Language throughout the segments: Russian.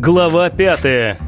Глава пятая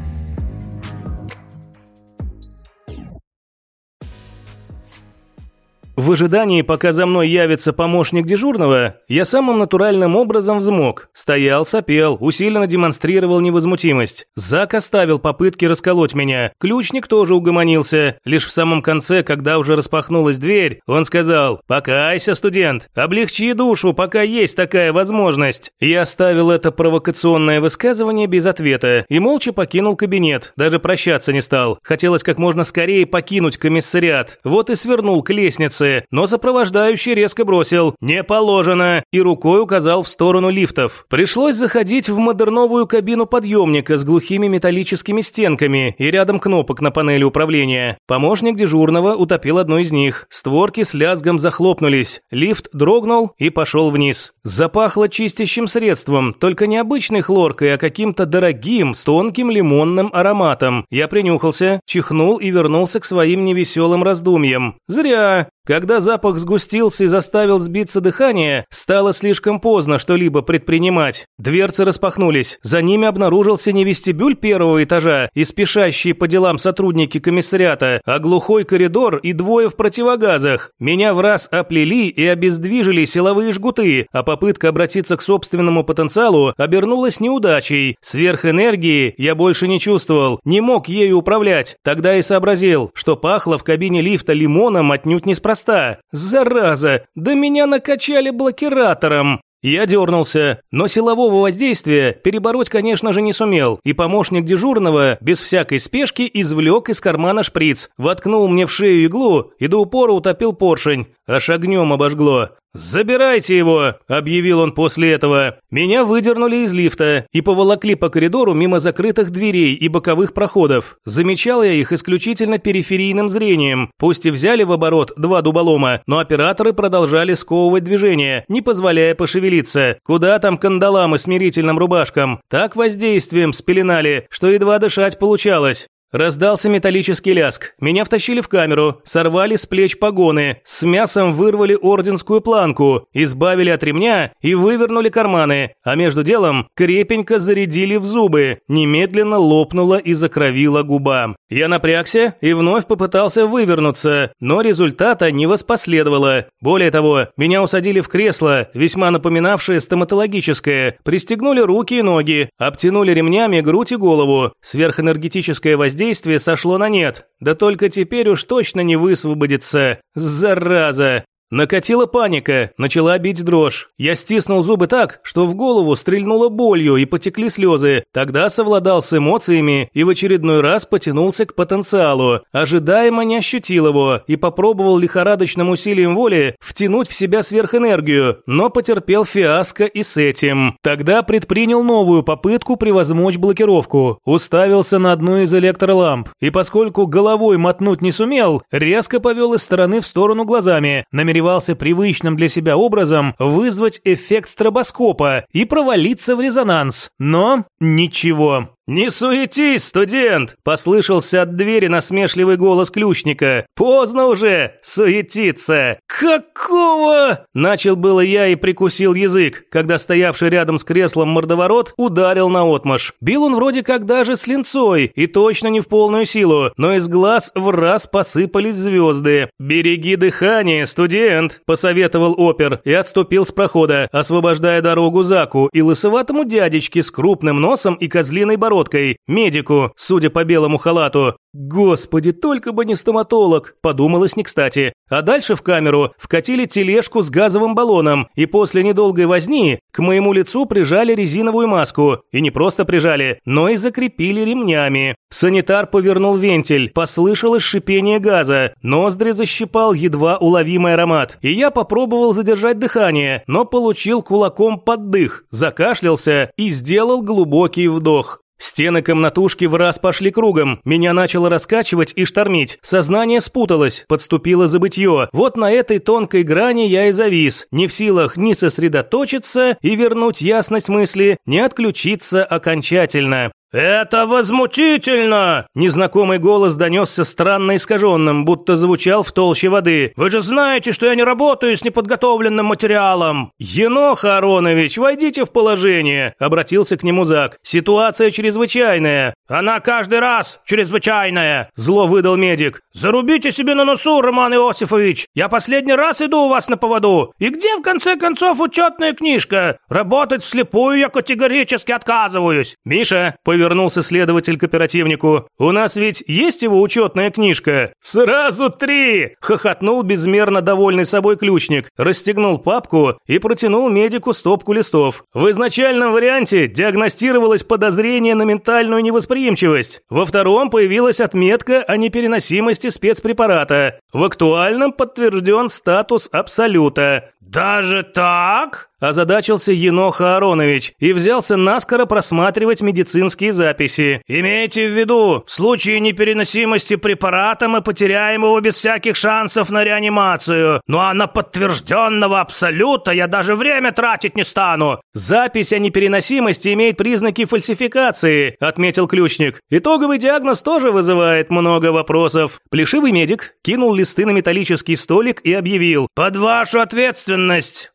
В ожидании, пока за мной явится помощник дежурного, я самым натуральным образом взмок. Стоял, сопел, усиленно демонстрировал невозмутимость. Зак оставил попытки расколоть меня. Ключник тоже угомонился. Лишь в самом конце, когда уже распахнулась дверь, он сказал «Покайся, студент, облегчи душу, пока есть такая возможность». Я оставил это провокационное высказывание без ответа и молча покинул кабинет. Даже прощаться не стал. Хотелось как можно скорее покинуть комиссариат. Вот и свернул к лестнице но сопровождающий резко бросил «Не положено» и рукой указал в сторону лифтов. Пришлось заходить в модерновую кабину подъемника с глухими металлическими стенками и рядом кнопок на панели управления. Помощник дежурного утопил одну из них. Створки с лязгом захлопнулись. Лифт дрогнул и пошел вниз. Запахло чистящим средством, только не обычной хлоркой, а каким-то дорогим, с тонким лимонным ароматом. Я принюхался, чихнул и вернулся к своим невеселым раздумьям. Зря. Когда запах сгустился и заставил сбиться дыхание, стало слишком поздно что-либо предпринимать. Дверцы распахнулись. За ними обнаружился не вестибюль первого этажа и спешащие по делам сотрудники комиссариата, а глухой коридор и двое в противогазах. Меня в раз оплели и обездвижили силовые жгуты, а попытка обратиться к собственному потенциалу обернулась неудачей. Сверхэнергии я больше не чувствовал, не мог ею управлять. Тогда и сообразил, что пахло в кабине лифта лимоном отнюдь неспроста неспроста. Зараза, да меня накачали блокиратором. Я дернулся, но силового воздействия перебороть, конечно же, не сумел, и помощник дежурного без всякой спешки извлек из кармана шприц, воткнул мне в шею иглу и до упора утопил поршень, аж огнем обожгло. «Забирайте его!» – объявил он после этого. Меня выдернули из лифта и поволокли по коридору мимо закрытых дверей и боковых проходов. Замечал я их исключительно периферийным зрением. Пусть и взяли в оборот два дуболома, но операторы продолжали сковывать движение, не позволяя пошевелиться. Куда там кандалам и смирительным рубашкам? Так воздействием спеленали, что едва дышать получалось. Раздался металлический ляск. Меня втащили в камеру, сорвали с плеч погоны, с мясом вырвали орденскую планку, избавили от ремня и вывернули карманы, а между делом крепенько зарядили в зубы, немедленно лопнула и закровила губа. Я напрягся и вновь попытался вывернуться, но результата не воспоследовало. Более того, меня усадили в кресло, весьма напоминавшее стоматологическое, пристегнули руки и ноги, обтянули ремнями грудь и голову. Сверхэнергетическое воздействие воздействие сошло на нет. Да только теперь уж точно не высвободится. Зараза! Накатила паника, начала бить дрожь. Я стиснул зубы так, что в голову стрельнуло болью и потекли слезы. Тогда совладал с эмоциями и в очередной раз потянулся к потенциалу. Ожидаемо не ощутил его и попробовал лихорадочным усилием воли втянуть в себя сверхэнергию, но потерпел фиаско и с этим. Тогда предпринял новую попытку превозмочь блокировку. Уставился на одну из электроламп и поскольку головой мотнуть не сумел, резко повел из стороны в сторону глазами, намереваясь намеревался привычным для себя образом вызвать эффект стробоскопа и провалиться в резонанс. Но ничего. «Не суетись, студент!» – послышался от двери насмешливый голос ключника. «Поздно уже суетиться!» «Какого?» – начал было я и прикусил язык, когда стоявший рядом с креслом мордоворот ударил на отмаш. Бил он вроде как даже с линцой, и точно не в полную силу, но из глаз в раз посыпались звезды. «Береги дыхание, студент!» – посоветовал опер и отступил с прохода, освобождая дорогу Заку и лысоватому дядечке с крупным носом и козлиной бородой бородкой, медику, судя по белому халату. Господи, только бы не стоматолог, подумалось не кстати. А дальше в камеру вкатили тележку с газовым баллоном, и после недолгой возни к моему лицу прижали резиновую маску. И не просто прижали, но и закрепили ремнями. Санитар повернул вентиль, послышалось шипение газа, ноздри защипал едва уловимый аромат. И я попробовал задержать дыхание, но получил кулаком под дых, закашлялся и сделал глубокий вдох. Стены комнатушки в раз пошли кругом. Меня начало раскачивать и штормить. Сознание спуталось, подступило забытье. Вот на этой тонкой грани я и завис, не в силах ни сосредоточиться и вернуть ясность мысли, ни отключиться окончательно. «Это возмутительно!» Незнакомый голос донесся странно искаженным, будто звучал в толще воды. «Вы же знаете, что я не работаю с неподготовленным материалом!» «Енох Аронович, войдите в положение!» Обратился к нему Зак. «Ситуация чрезвычайная!» «Она каждый раз чрезвычайная!» Зло выдал медик. «Зарубите себе на носу, Роман Иосифович! Я последний раз иду у вас на поводу! И где, в конце концов, учетная книжка? Работать вслепую я категорически отказываюсь!» «Миша!» – повернулся следователь к оперативнику. «У нас ведь есть его учетная книжка?» «Сразу три!» – хохотнул безмерно довольный собой ключник, расстегнул папку и протянул медику стопку листов. В изначальном варианте диагностировалось подозрение на ментальную невосприимчивость. Во втором появилась отметка о непереносимости спецпрепарата. В актуальном подтвержден статус абсолюта. «Даже так?» озадачился Еноха Аронович и взялся наскоро просматривать медицинские записи. «Имейте в виду, в случае непереносимости препарата мы потеряем его без всяких шансов на реанимацию. Ну а на подтвержденного абсолюта я даже время тратить не стану». «Запись о непереносимости имеет признаки фальсификации», отметил ключник. «Итоговый диагноз тоже вызывает много вопросов». Плешивый медик кинул листы на металлический столик и объявил «Под вашу ответственность,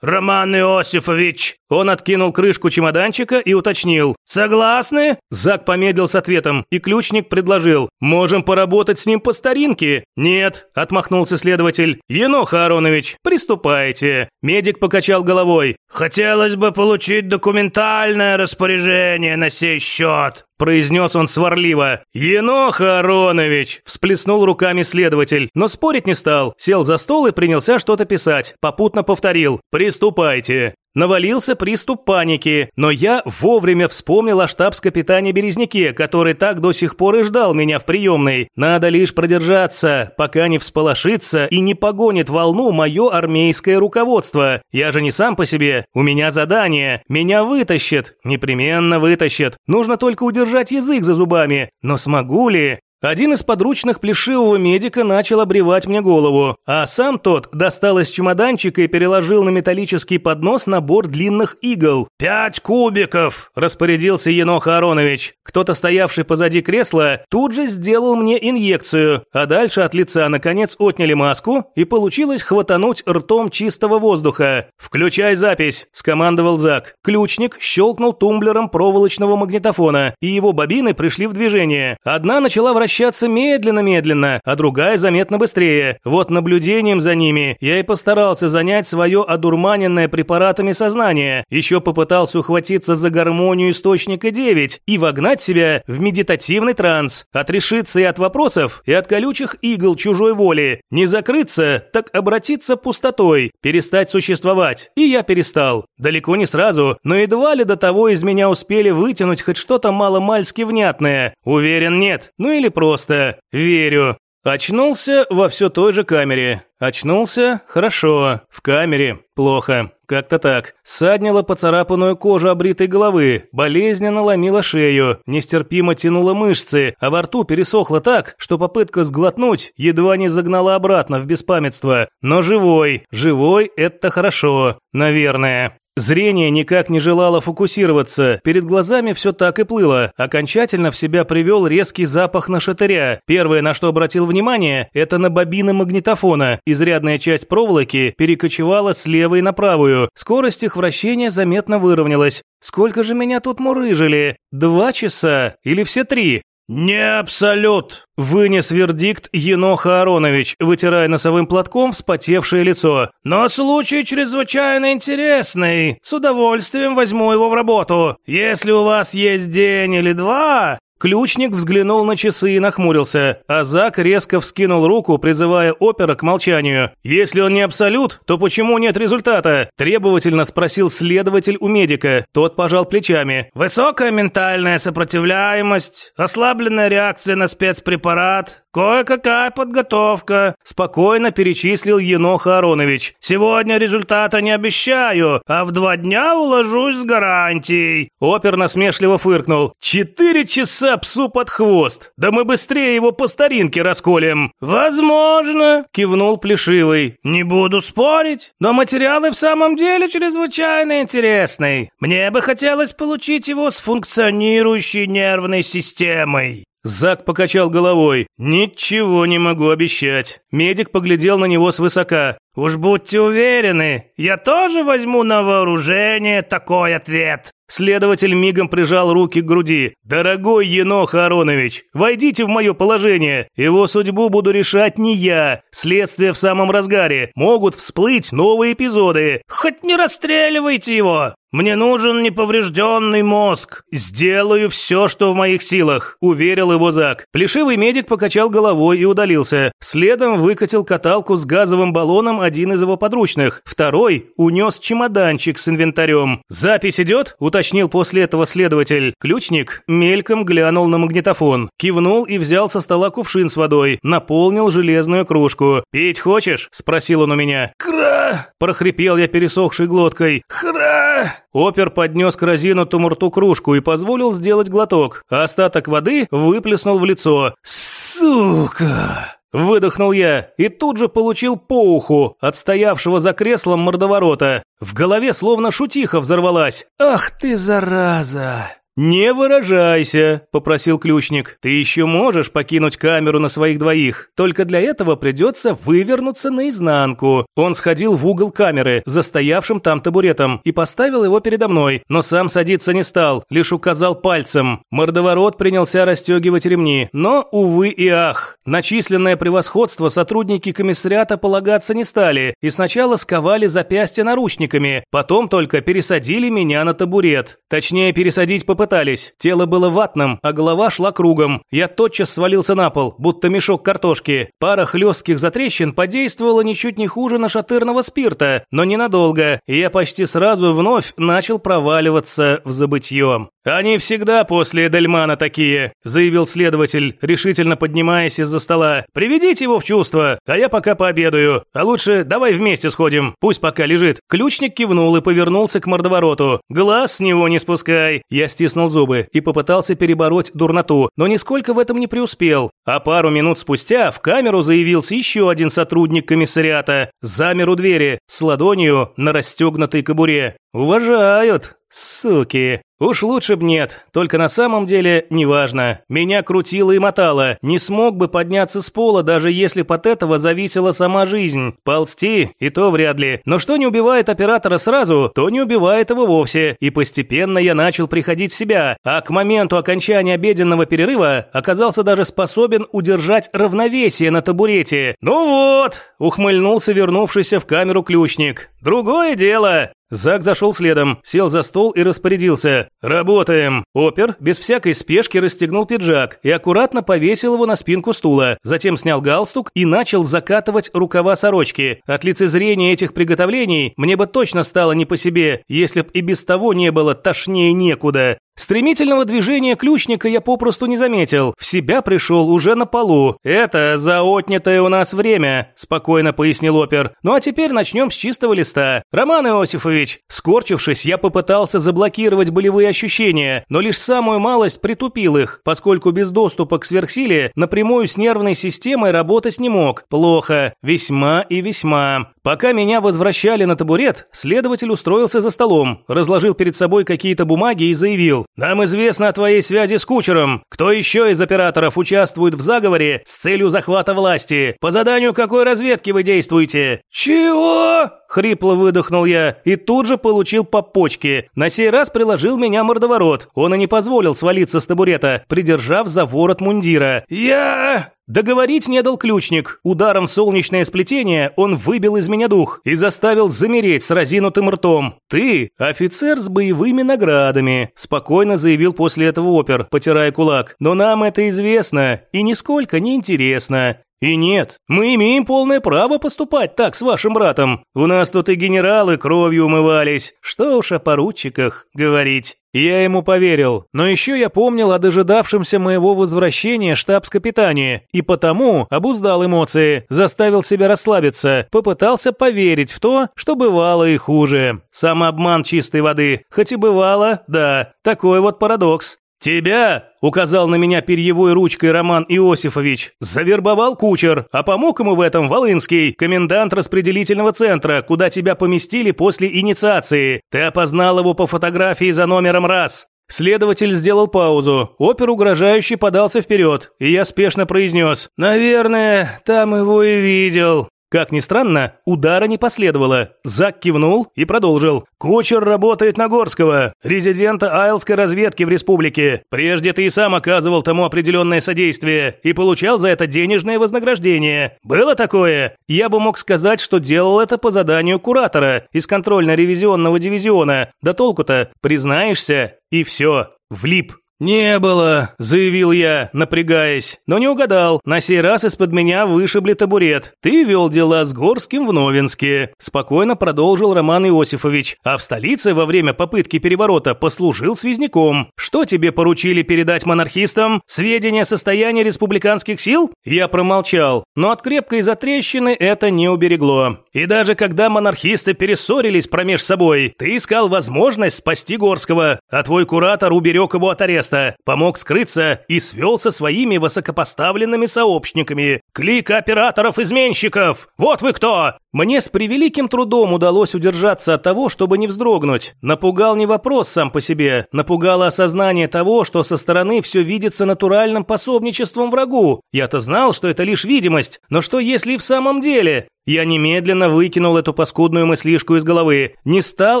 Роман Иосиф Иосифович!» Он откинул крышку чемоданчика и уточнил. «Согласны?» Зак помедлил с ответом, и ключник предложил. «Можем поработать с ним по старинке?» «Нет», – отмахнулся следователь. «Еноха Аронович, приступайте». Медик покачал головой. «Хотелось бы получить документальное распоряжение на сей счет», – произнес он сварливо. «Еноха Аронович!» – всплеснул руками следователь, но спорить не стал. Сел за стол и принялся что-то писать. Попутно повторил. «Приступайте». Навалился приступ паники, но я вовремя вспомнил о штабс-капитане Березняке, который так до сих пор и ждал меня в приемной. Надо лишь продержаться, пока не всполошится и не погонит волну мое армейское руководство. Я же не сам по себе, у меня задание. Меня вытащат, непременно вытащат. Нужно только удержать язык за зубами. Но смогу ли? Один из подручных плешивого медика начал обревать мне голову, а сам тот достал из чемоданчика и переложил на металлический поднос набор длинных игл. «Пять кубиков!» – распорядился Енох Аронович. Кто-то, стоявший позади кресла, тут же сделал мне инъекцию, а дальше от лица, наконец, отняли маску, и получилось хватануть ртом чистого воздуха. «Включай запись!» – скомандовал Зак. Ключник щелкнул тумблером проволочного магнитофона, и его бобины пришли в движение. Одна начала вращаться вращаться медленно-медленно, а другая заметно быстрее. Вот наблюдением за ними я и постарался занять свое одурманенное препаратами сознание. Еще попытался ухватиться за гармонию источника 9 и вогнать себя в медитативный транс. Отрешиться и от вопросов, и от колючих игл чужой воли. Не закрыться, так обратиться пустотой, перестать существовать. И я перестал. Далеко не сразу, но едва ли до того из меня успели вытянуть хоть что-то маломальски внятное. Уверен, нет. Ну или просто. Верю. Очнулся во все той же камере. Очнулся? Хорошо. В камере? Плохо. Как-то так. Саднила поцарапанную кожу обритой головы, болезненно ломила шею, нестерпимо тянула мышцы, а во рту пересохло так, что попытка сглотнуть едва не загнала обратно в беспамятство. Но живой. Живой – это хорошо. Наверное. Зрение никак не желало фокусироваться, перед глазами все так и плыло. Окончательно в себя привел резкий запах нашатыря. Первое, на что обратил внимание, это на бобины магнитофона. Изрядная часть проволоки перекочевала с левой на правую. Скорость их вращения заметно выровнялась. Сколько же меня тут мурыжили? Два часа? Или все три? «Не абсолют!» – вынес вердикт Еноха Аронович, вытирая носовым платком вспотевшее лицо. «Но случай чрезвычайно интересный. С удовольствием возьму его в работу. Если у вас есть день или два, Ключник взглянул на часы и нахмурился, а Зак резко вскинул руку, призывая опера к молчанию. «Если он не абсолют, то почему нет результата?» – требовательно спросил следователь у медика. Тот пожал плечами. «Высокая ментальная сопротивляемость, ослабленная реакция на спецпрепарат, кое-какая подготовка», – спокойно перечислил Енох Аронович. «Сегодня результата не обещаю, а в два дня уложусь с гарантией». Опер насмешливо фыркнул. «Четыре часа псу под хвост! Да мы быстрее его по старинке расколем!» «Возможно», – кивнул Плешивый. «Не буду спорить, но материалы в самом деле чрезвычайно интересный. Мне бы хотелось получить его с функционирующей нервной системой». Зак покачал головой. «Ничего не могу обещать». Медик поглядел на него свысока. «Уж будьте уверены, я тоже возьму на вооружение такой ответ». Следователь мигом прижал руки к груди. «Дорогой Енох Аронович, войдите в мое положение. Его судьбу буду решать не я. Следствие в самом разгаре. Могут всплыть новые эпизоды». «Хоть не расстреливайте его. Мне нужен неповрежденный мозг. Сделаю все, что в моих силах», – уверил его Зак. Плешивый медик покачал головой и удалился. Следом выкатил каталку с газовым баллоном один из его подручных. Второй унес чемоданчик с инвентарем. «Запись идет?» – уточнил после этого следователь. Ключник мельком глянул на магнитофон, кивнул и взял со стола кувшин с водой, наполнил железную кружку. «Пить хочешь?» – спросил он у меня. «Кра!» – прохрипел я пересохшей глоткой. «Хра!» Опер поднес к разинутому рту кружку и позволил сделать глоток, остаток воды выплеснул в лицо. «Сука!» Выдохнул я и тут же получил по уху от стоявшего за креслом мордоворота. В голове словно шутиха взорвалась. «Ах ты, зараза!» «Не выражайся», – попросил ключник. «Ты еще можешь покинуть камеру на своих двоих. Только для этого придется вывернуться наизнанку». Он сходил в угол камеры, застоявшим там табуретом, и поставил его передо мной, но сам садиться не стал, лишь указал пальцем. Мордоворот принялся расстегивать ремни, но, увы и ах. Начисленное превосходство сотрудники комиссариата полагаться не стали, и сначала сковали запястья наручниками, потом только пересадили меня на табурет. Точнее, пересадить попытались пытались. Тело было ватным, а голова шла кругом. Я тотчас свалился на пол, будто мешок картошки. Пара хлестких затрещин подействовала ничуть не хуже нашатырного спирта, но ненадолго, и я почти сразу вновь начал проваливаться в забытье. «Они всегда после Эдельмана такие», – заявил следователь, решительно поднимаясь из-за стола. «Приведите его в чувство, а я пока пообедаю. А лучше давай вместе сходим, пусть пока лежит». Ключник кивнул и повернулся к мордовороту. «Глаз с него не спускай». Я стиснул зубы и попытался перебороть дурноту, но нисколько в этом не преуспел. А пару минут спустя в камеру заявился еще один сотрудник комиссариата. Замер у двери, с ладонью на расстегнутой кобуре. «Уважают, суки!» Уж лучше б нет, только на самом деле неважно. Меня крутило и мотало, не смог бы подняться с пола, даже если от этого зависела сама жизнь. Ползти и то вряд ли. Но что не убивает оператора сразу, то не убивает его вовсе. И постепенно я начал приходить в себя, а к моменту окончания обеденного перерыва оказался даже способен удержать равновесие на табурете. «Ну вот», – ухмыльнулся вернувшийся в камеру ключник. «Другое дело. Зак зашел следом, сел за стол и распорядился. «Работаем!» Опер без всякой спешки расстегнул пиджак и аккуратно повесил его на спинку стула, затем снял галстук и начал закатывать рукава сорочки. От лицезрения этих приготовлений мне бы точно стало не по себе, если б и без того не было тошнее некуда. Стремительного движения ключника я попросту не заметил. В себя пришел уже на полу. «Это за отнятое у нас время», – спокойно пояснил опер. «Ну а теперь начнем с чистого листа. Роман Иосифович». Скорчившись, я попытался заблокировать болевые ощущения, но лишь самую малость притупил их, поскольку без доступа к сверхсиле напрямую с нервной системой работать не мог. Плохо. Весьма и весьма. Пока меня возвращали на табурет, следователь устроился за столом, разложил перед собой какие-то бумаги и заявил нам известно о твоей связи с кучером. Кто еще из операторов участвует в заговоре с целью захвата власти? По заданию какой разведки вы действуете?» «Чего?» Хрипло выдохнул я и тут же получил по почке. На сей раз приложил меня мордоворот. Он и не позволил свалиться с табурета, придержав за ворот мундира. «Я...» Договорить не дал ключник. Ударом солнечное сплетение он выбил из меня дух и заставил замереть с разинутым ртом. «Ты – офицер с боевыми наградами», – спокойно заявил после этого опер, потирая кулак. «Но нам это известно и нисколько не интересно. И нет, мы имеем полное право поступать так с вашим братом. У нас тут и генералы кровью умывались. Что уж о поручиках говорить. Я ему поверил, но еще я помнил о дожидавшемся моего возвращения штабс-капитане, и потому обуздал эмоции, заставил себя расслабиться, попытался поверить в то, что бывало и хуже. Самообман чистой воды, хоть и бывало, да, такой вот парадокс. «Тебя», — указал на меня перьевой ручкой Роман Иосифович, завербовал кучер, а помог ему в этом Волынский, комендант распределительного центра, куда тебя поместили после инициации. Ты опознал его по фотографии за номером раз. Следователь сделал паузу. Опер угрожающе подался вперед, и я спешно произнес «Наверное, там его и видел». Как ни странно, удара не последовало. Зак кивнул и продолжил. «Кучер работает на Горского, резидента Айлской разведки в республике. Прежде ты и сам оказывал тому определенное содействие и получал за это денежное вознаграждение. Было такое? Я бы мог сказать, что делал это по заданию куратора из контрольно-ревизионного дивизиона. Да толку-то, признаешься, и все, влип». «Не было», – заявил я, напрягаясь, но не угадал. На сей раз из-под меня вышибли табурет. «Ты вел дела с Горским в Новинске», – спокойно продолжил Роман Иосифович. «А в столице во время попытки переворота послужил связняком. Что тебе поручили передать монархистам? Сведения о состоянии республиканских сил?» Я промолчал, но от крепкой затрещины это не уберегло. И даже когда монархисты перессорились промеж собой, ты искал возможность спасти Горского, а твой куратор уберег его от ареста место, помог скрыться и свел со своими высокопоставленными сообщниками. Клик операторов-изменщиков! Вот вы кто! Мне с превеликим трудом удалось удержаться от того, чтобы не вздрогнуть. Напугал не вопрос сам по себе, напугало осознание того, что со стороны все видится натуральным пособничеством врагу. Я-то знал, что это лишь видимость, но что если и в самом деле? Я немедленно выкинул эту паскудную мыслишку из головы, не стал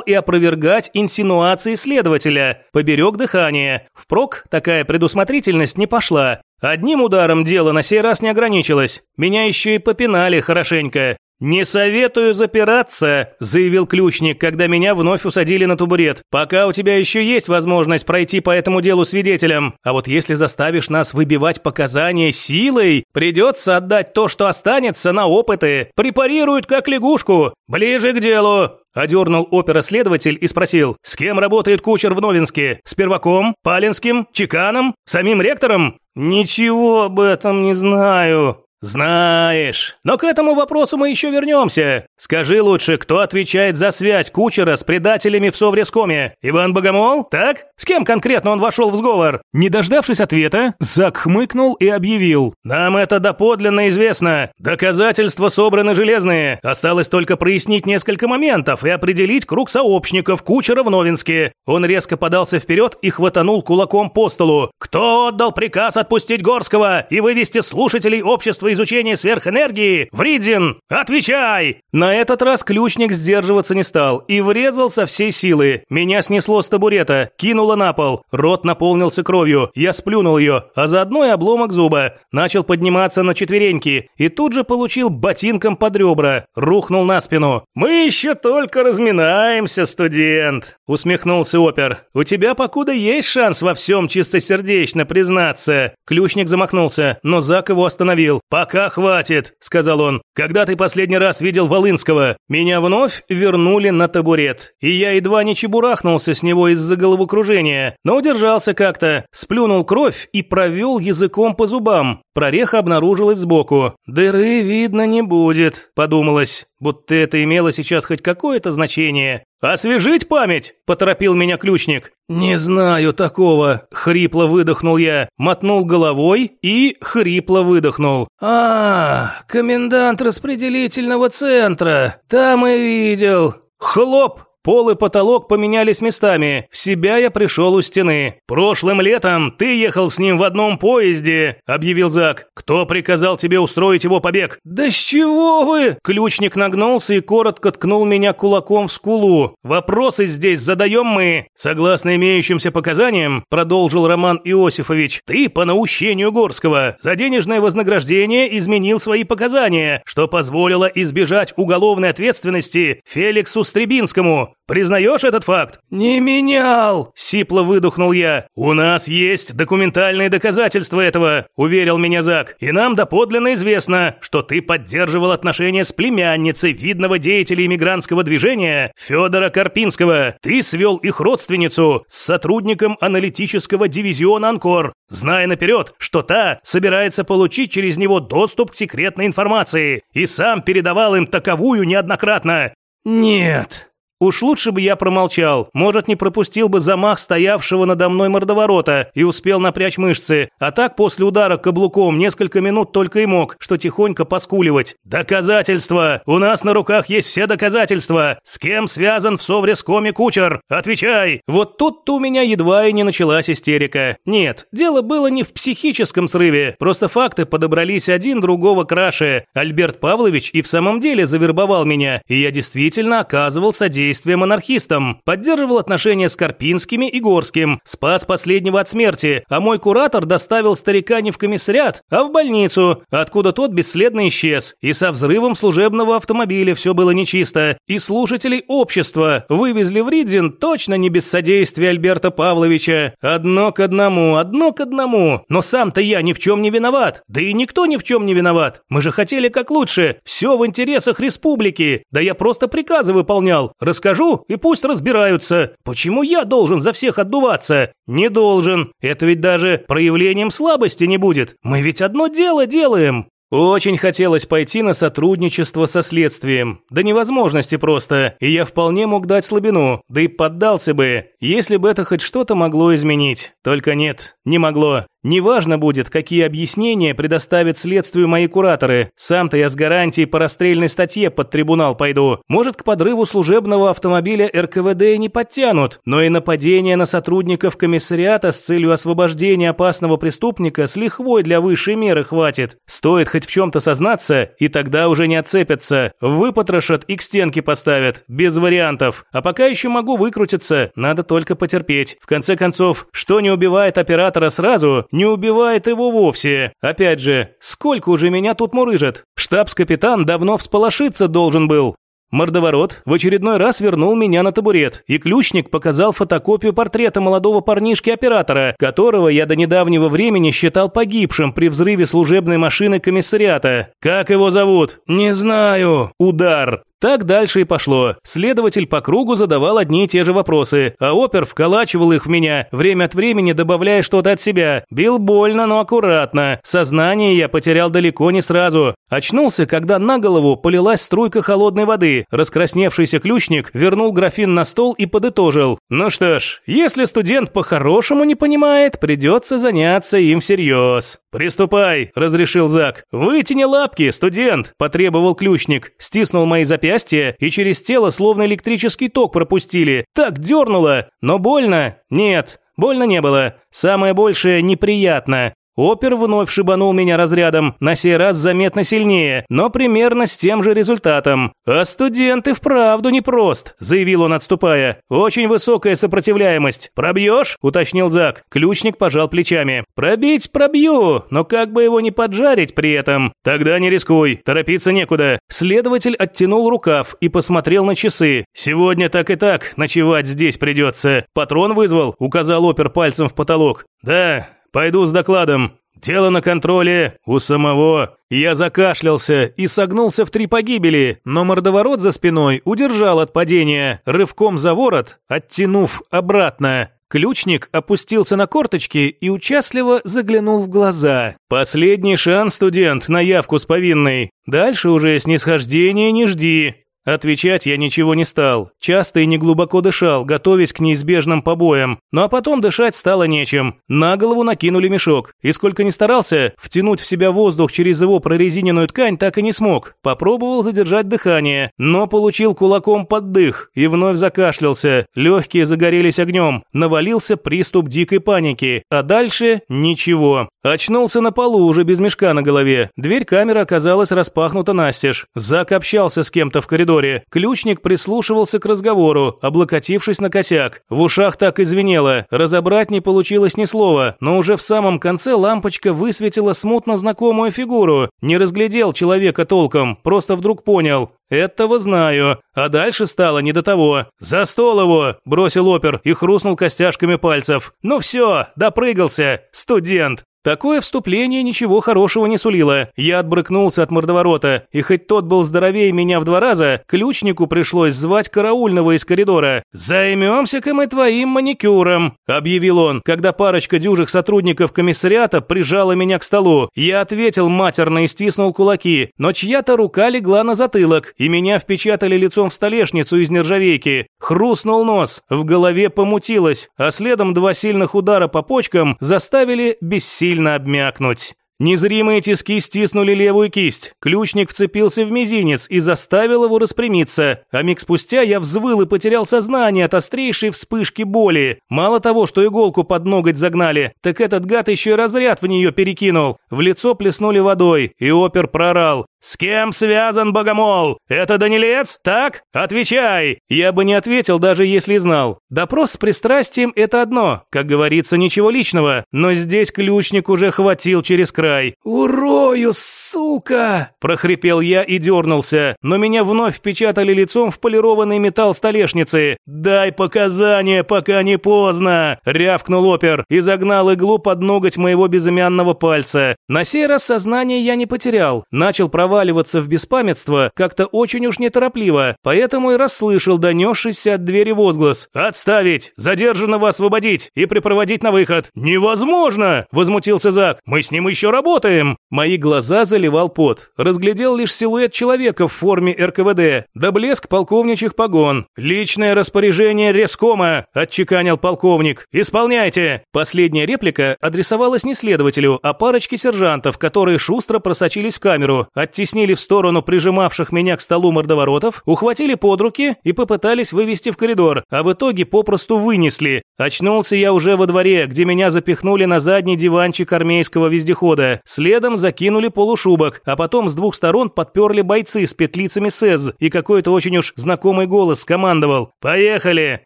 и опровергать инсинуации следователя, поберег дыхание. Впрок такая предусмотрительность не пошла. Одним ударом дело на сей раз не ограничилось. Меня еще и попинали хорошенько. «Не советую запираться», – заявил ключник, когда меня вновь усадили на табурет. «Пока у тебя еще есть возможность пройти по этому делу свидетелем. А вот если заставишь нас выбивать показания силой, придется отдать то, что останется, на опыты. Препарируют как лягушку. Ближе к делу». Одернул опера-следователь и спросил, с кем работает кучер в Новинске? С Перваком? Палинским? Чеканом? Самим ректором? «Ничего об этом не знаю», «Знаешь. Но к этому вопросу мы еще вернемся. Скажи лучше, кто отвечает за связь кучера с предателями в Соврескоме? Иван Богомол? Так? С кем конкретно он вошел в сговор?» Не дождавшись ответа, Зак хмыкнул и объявил. «Нам это доподлинно известно. Доказательства собраны железные. Осталось только прояснить несколько моментов и определить круг сообщников кучера в Новинске». Он резко подался вперед и хватанул кулаком по столу. «Кто отдал приказ отпустить Горского и вывести слушателей общества изучения сверхэнергии? Вридзин, отвечай!» На этот раз ключник сдерживаться не стал и врезал со всей силы. Меня снесло с табурета, кинуло на пол. Рот наполнился кровью. Я сплюнул ее, а заодно и обломок зуба. Начал подниматься на четвереньки и тут же получил ботинком под ребра. Рухнул на спину. «Мы еще только разминаемся, студент!» Усмехнулся опер. «У тебя покуда есть шанс во всем чистосердечно признаться». Ключник замахнулся, но Зак его остановил. «Пока хватит», — сказал он. «Когда ты последний раз видел Волынского?» Меня вновь вернули на табурет, и я едва не чебурахнулся с него из-за головокружения, но удержался как-то, сплюнул кровь и провел языком по зубам. Прореха обнаружилась сбоку. «Дыры видно не будет», — подумалось, будто это имело сейчас хоть какое-то значение. «Освежить память?» – поторопил меня ключник. «Не знаю такого», – хрипло выдохнул я, мотнул головой и хрипло выдохнул. «А, комендант распределительного центра, там и видел». Хлоп! Пол и потолок поменялись местами. В себя я пришел у стены. «Прошлым летом ты ехал с ним в одном поезде», – объявил Зак. «Кто приказал тебе устроить его побег?» «Да с чего вы?» Ключник нагнулся и коротко ткнул меня кулаком в скулу. «Вопросы здесь задаем мы. Согласно имеющимся показаниям», – продолжил Роман Иосифович, «ты по наущению Горского за денежное вознаграждение изменил свои показания, что позволило избежать уголовной ответственности Феликсу Стребинскому. Признаешь этот факт? Не менял, сипло выдохнул я. У нас есть документальные доказательства этого, уверил меня Зак. И нам доподлинно известно, что ты поддерживал отношения с племянницей видного деятеля иммигрантского движения Федора Карпинского. Ты свел их родственницу с сотрудником аналитического дивизиона Анкор, зная наперед, что та собирается получить через него доступ к секретной информации, и сам передавал им таковую неоднократно. Нет. Уж лучше бы я промолчал, может, не пропустил бы замах стоявшего надо мной мордоворота и успел напрячь мышцы, а так после удара каблуком несколько минут только и мог, что тихонько поскуливать. Доказательства! У нас на руках есть все доказательства! С кем связан в соврескоме кучер? Отвечай! Вот тут-то у меня едва и не началась истерика. Нет, дело было не в психическом срыве, просто факты подобрались один другого краше. Альберт Павлович и в самом деле завербовал меня, и я действительно оказывал содействие содействие монархистам, поддерживал отношения с Карпинскими и Горским, спас последнего от смерти, а мой куратор доставил старика не в комиссариат, а в больницу, откуда тот бесследно исчез. И со взрывом служебного автомобиля все было нечисто. И слушателей общества вывезли в Ридзин точно не без содействия Альберта Павловича. Одно к одному, одно к одному. Но сам-то я ни в чем не виноват. Да и никто ни в чем не виноват. Мы же хотели как лучше. Все в интересах республики. Да я просто приказы выполнял. Расскажу, и пусть разбираются. Почему я должен за всех отдуваться? Не должен. Это ведь даже проявлением слабости не будет. Мы ведь одно дело делаем. Очень хотелось пойти на сотрудничество со следствием. До невозможности просто, и я вполне мог дать слабину, да и поддался бы, если бы это хоть что-то могло изменить. Только нет, не могло. Неважно будет, какие объяснения предоставят следствию мои кураторы. Сам-то я с гарантией по расстрельной статье под трибунал пойду. Может, к подрыву служебного автомобиля РКВД не подтянут, но и нападение на сотрудников комиссариата с целью освобождения опасного преступника с лихвой для высшей меры хватит. Стоит хоть в чем-то сознаться, и тогда уже не отцепятся. Выпотрошат и к стенке поставят. Без вариантов. А пока еще могу выкрутиться. Надо только потерпеть. В конце концов, что не убивает оператора сразу, не убивает его вовсе. Опять же, сколько уже меня тут мурыжат? Штабс-капитан давно всполошиться должен был. Мордоворот в очередной раз вернул меня на табурет, и ключник показал фотокопию портрета молодого парнишки-оператора, которого я до недавнего времени считал погибшим при взрыве служебной машины комиссариата. Как его зовут? Не знаю. Удар. Так дальше и пошло. Следователь по кругу задавал одни и те же вопросы, а опер вколачивал их в меня, время от времени добавляя что-то от себя. Бил больно, но аккуратно. Сознание я потерял далеко не сразу. Очнулся, когда на голову полилась струйка холодной воды. Раскрасневшийся ключник вернул графин на стол и подытожил. Ну что ж, если студент по-хорошему не понимает, придется заняться им всерьез. «Приступай», – разрешил Зак. «Вытяни лапки, студент», – потребовал ключник. Стиснул мои запястья запястье и через тело словно электрический ток пропустили. Так дернуло, но больно? Нет, больно не было. Самое большее неприятно. Опер вновь шибанул меня разрядом, на сей раз заметно сильнее, но примерно с тем же результатом. «А студент и вправду непрост», – заявил он, отступая. «Очень высокая сопротивляемость. Пробьешь?» – уточнил Зак. Ключник пожал плечами. «Пробить пробью, но как бы его не поджарить при этом?» «Тогда не рискуй, торопиться некуда». Следователь оттянул рукав и посмотрел на часы. «Сегодня так и так ночевать здесь придется. Патрон вызвал?» – указал опер пальцем в потолок. «Да, Пойду с докладом. Дело на контроле у самого. Я закашлялся и согнулся в три погибели, но мордоворот за спиной удержал от падения, рывком за ворот, оттянув обратно. Ключник опустился на корточки и участливо заглянул в глаза. «Последний шанс, студент, на явку с повинной. Дальше уже снисхождения не жди. Отвечать я ничего не стал. Часто и неглубоко дышал, готовясь к неизбежным побоям. Ну а потом дышать стало нечем. На голову накинули мешок. И сколько ни старался, втянуть в себя воздух через его прорезиненную ткань так и не смог. Попробовал задержать дыхание, но получил кулаком под дых и вновь закашлялся. Легкие загорелись огнем. Навалился приступ дикой паники. А дальше ничего. Очнулся на полу уже без мешка на голове. Дверь камеры оказалась распахнута настежь. Зак общался с кем-то в коридоре коридоре. Ключник прислушивался к разговору, облокотившись на косяк. В ушах так и. Разобрать не получилось ни слова, но уже в самом конце лампочка высветила смутно знакомую фигуру. Не разглядел человека толком, просто вдруг понял. Этого знаю. А дальше стало не до того. За стол его, бросил опер и хрустнул костяшками пальцев. Ну все, допрыгался. Студент. Такое вступление ничего хорошего не сулило. Я отбрыкнулся от мордоворота, и хоть тот был здоровее меня в два раза, ключнику пришлось звать караульного из коридора. «Займемся-ка мы твоим маникюром», – объявил он, когда парочка дюжих сотрудников комиссариата прижала меня к столу. Я ответил матерно и стиснул кулаки, но чья-то рука легла на затылок, и меня впечатали лицом в столешницу из нержавейки. Хрустнул нос, в голове помутилось, а следом два сильных удара по почкам заставили бессильно сильно обмякнуть. Незримые тиски стиснули левую кисть. Ключник вцепился в мизинец и заставил его распрямиться. А миг спустя я взвыл и потерял сознание от острейшей вспышки боли. Мало того, что иголку под ноготь загнали, так этот гад еще и разряд в нее перекинул. В лицо плеснули водой, и опер прорал. «С кем связан Богомол? Это Данилец? Так? Отвечай!» Я бы не ответил, даже если знал. Допрос с пристрастием – это одно, как говорится, ничего личного. Но здесь ключник уже хватил через край. «Урою, сука!» – прохрипел я и дернулся, но меня вновь впечатали лицом в полированный металл столешницы. «Дай показания, пока не поздно!» – рявкнул опер и загнал иглу под ноготь моего безымянного пальца. На сей раз сознание я не потерял. Начал проваливаться в беспамятство как-то очень уж неторопливо, поэтому и расслышал донесшийся от двери возглас. «Отставить! Задержанного освободить и припроводить на выход!» «Невозможно!» – возмутился Зак. «Мы с ним еще работаем!» Мои глаза заливал пот. Разглядел лишь силуэт человека в форме РКВД, да блеск полковничьих погон. «Личное распоряжение Рескома!» – отчеканил полковник. «Исполняйте!» Последняя реплика адресовалась не следователю, а парочке сержантов, которые шустро просочились в камеру, оттеснили в сторону прижимавших меня к столу мордоворотов, ухватили под руки и попытались вывести в коридор, а в итоге попросту вынесли. Очнулся я уже во дворе, где меня запихнули на задний диванчик армейского вездехода. Следом закинули полушубок, а потом с двух сторон подперли бойцы с петлицами СЭЗ, и какой-то очень уж знакомый голос скомандовал «Поехали!».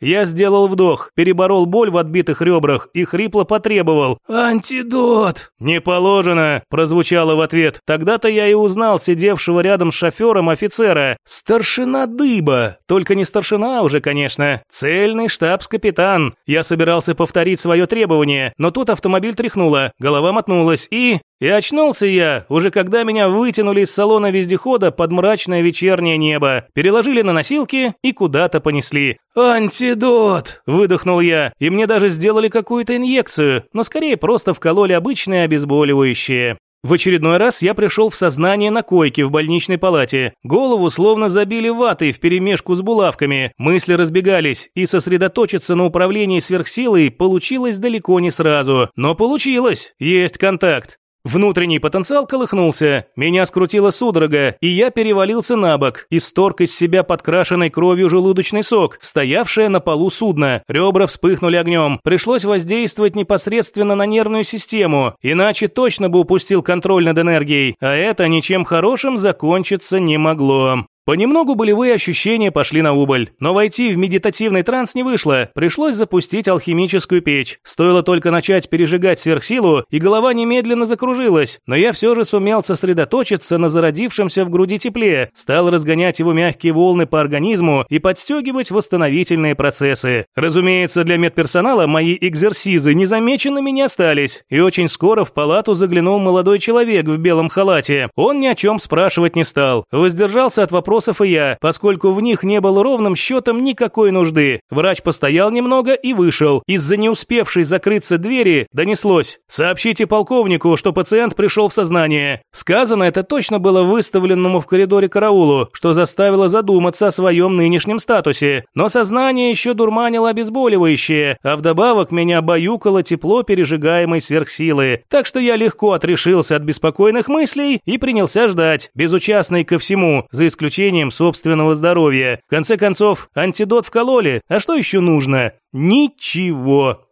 Я сделал вдох, переборол боль в отбитых ребрах и хрипло потребовал «Антидот!». «Не положено!» – прозвучало в ответ. Тогда-то я и узнал сидевшего рядом с шофером офицера. Старшина Дыба. Только не старшина уже, конечно. Цельный штабс-капитан. Я собирался повторить свое требование, но тут автомобиль тряхнуло, голова мотнулась и... И очнулся я, уже когда меня вытянули из салона вездехода под мрачное вечернее небо, переложили на носилки и куда-то понесли. «Антидот!» – выдохнул я, и мне даже сделали какую-то инъекцию, но скорее просто вкололи обычное обезболивающее. В очередной раз я пришел в сознание на койке в больничной палате. Голову словно забили ватой вперемешку с булавками. Мысли разбегались, и сосредоточиться на управлении сверхсилой получилось далеко не сразу. Но получилось. Есть контакт. Внутренний потенциал колыхнулся, меня скрутила судорога, и я перевалился на бок, исторг из себя подкрашенной кровью желудочный сок, стоявшее на полу судно. Ребра вспыхнули огнем. Пришлось воздействовать непосредственно на нервную систему, иначе точно бы упустил контроль над энергией, а это ничем хорошим закончиться не могло. Понемногу болевые ощущения пошли на убыль, но войти в медитативный транс не вышло, пришлось запустить алхимическую печь. Стоило только начать пережигать сверхсилу, и голова немедленно закружилась, но я все же сумел сосредоточиться на зародившемся в груди тепле, стал разгонять его мягкие волны по организму и подстегивать восстановительные процессы. Разумеется, для медперсонала мои экзерсизы незамеченными не остались, и очень скоро в палату заглянул молодой человек в белом халате. Он ни о чем спрашивать не стал, воздержался от вопросов вопросов и я, поскольку в них не было ровным счетом никакой нужды. Врач постоял немного и вышел. Из-за не успевшей закрыться двери донеслось «Сообщите полковнику, что пациент пришел в сознание». Сказано это точно было выставленному в коридоре караулу, что заставило задуматься о своем нынешнем статусе. Но сознание еще дурманило обезболивающее, а вдобавок меня баюкало тепло пережигаемой сверхсилы. Так что я легко отрешился от беспокойных мыслей и принялся ждать, безучастный ко всему, за исключением спасением собственного здоровья. В конце концов, антидот вкололи, а что еще нужно? Ничего.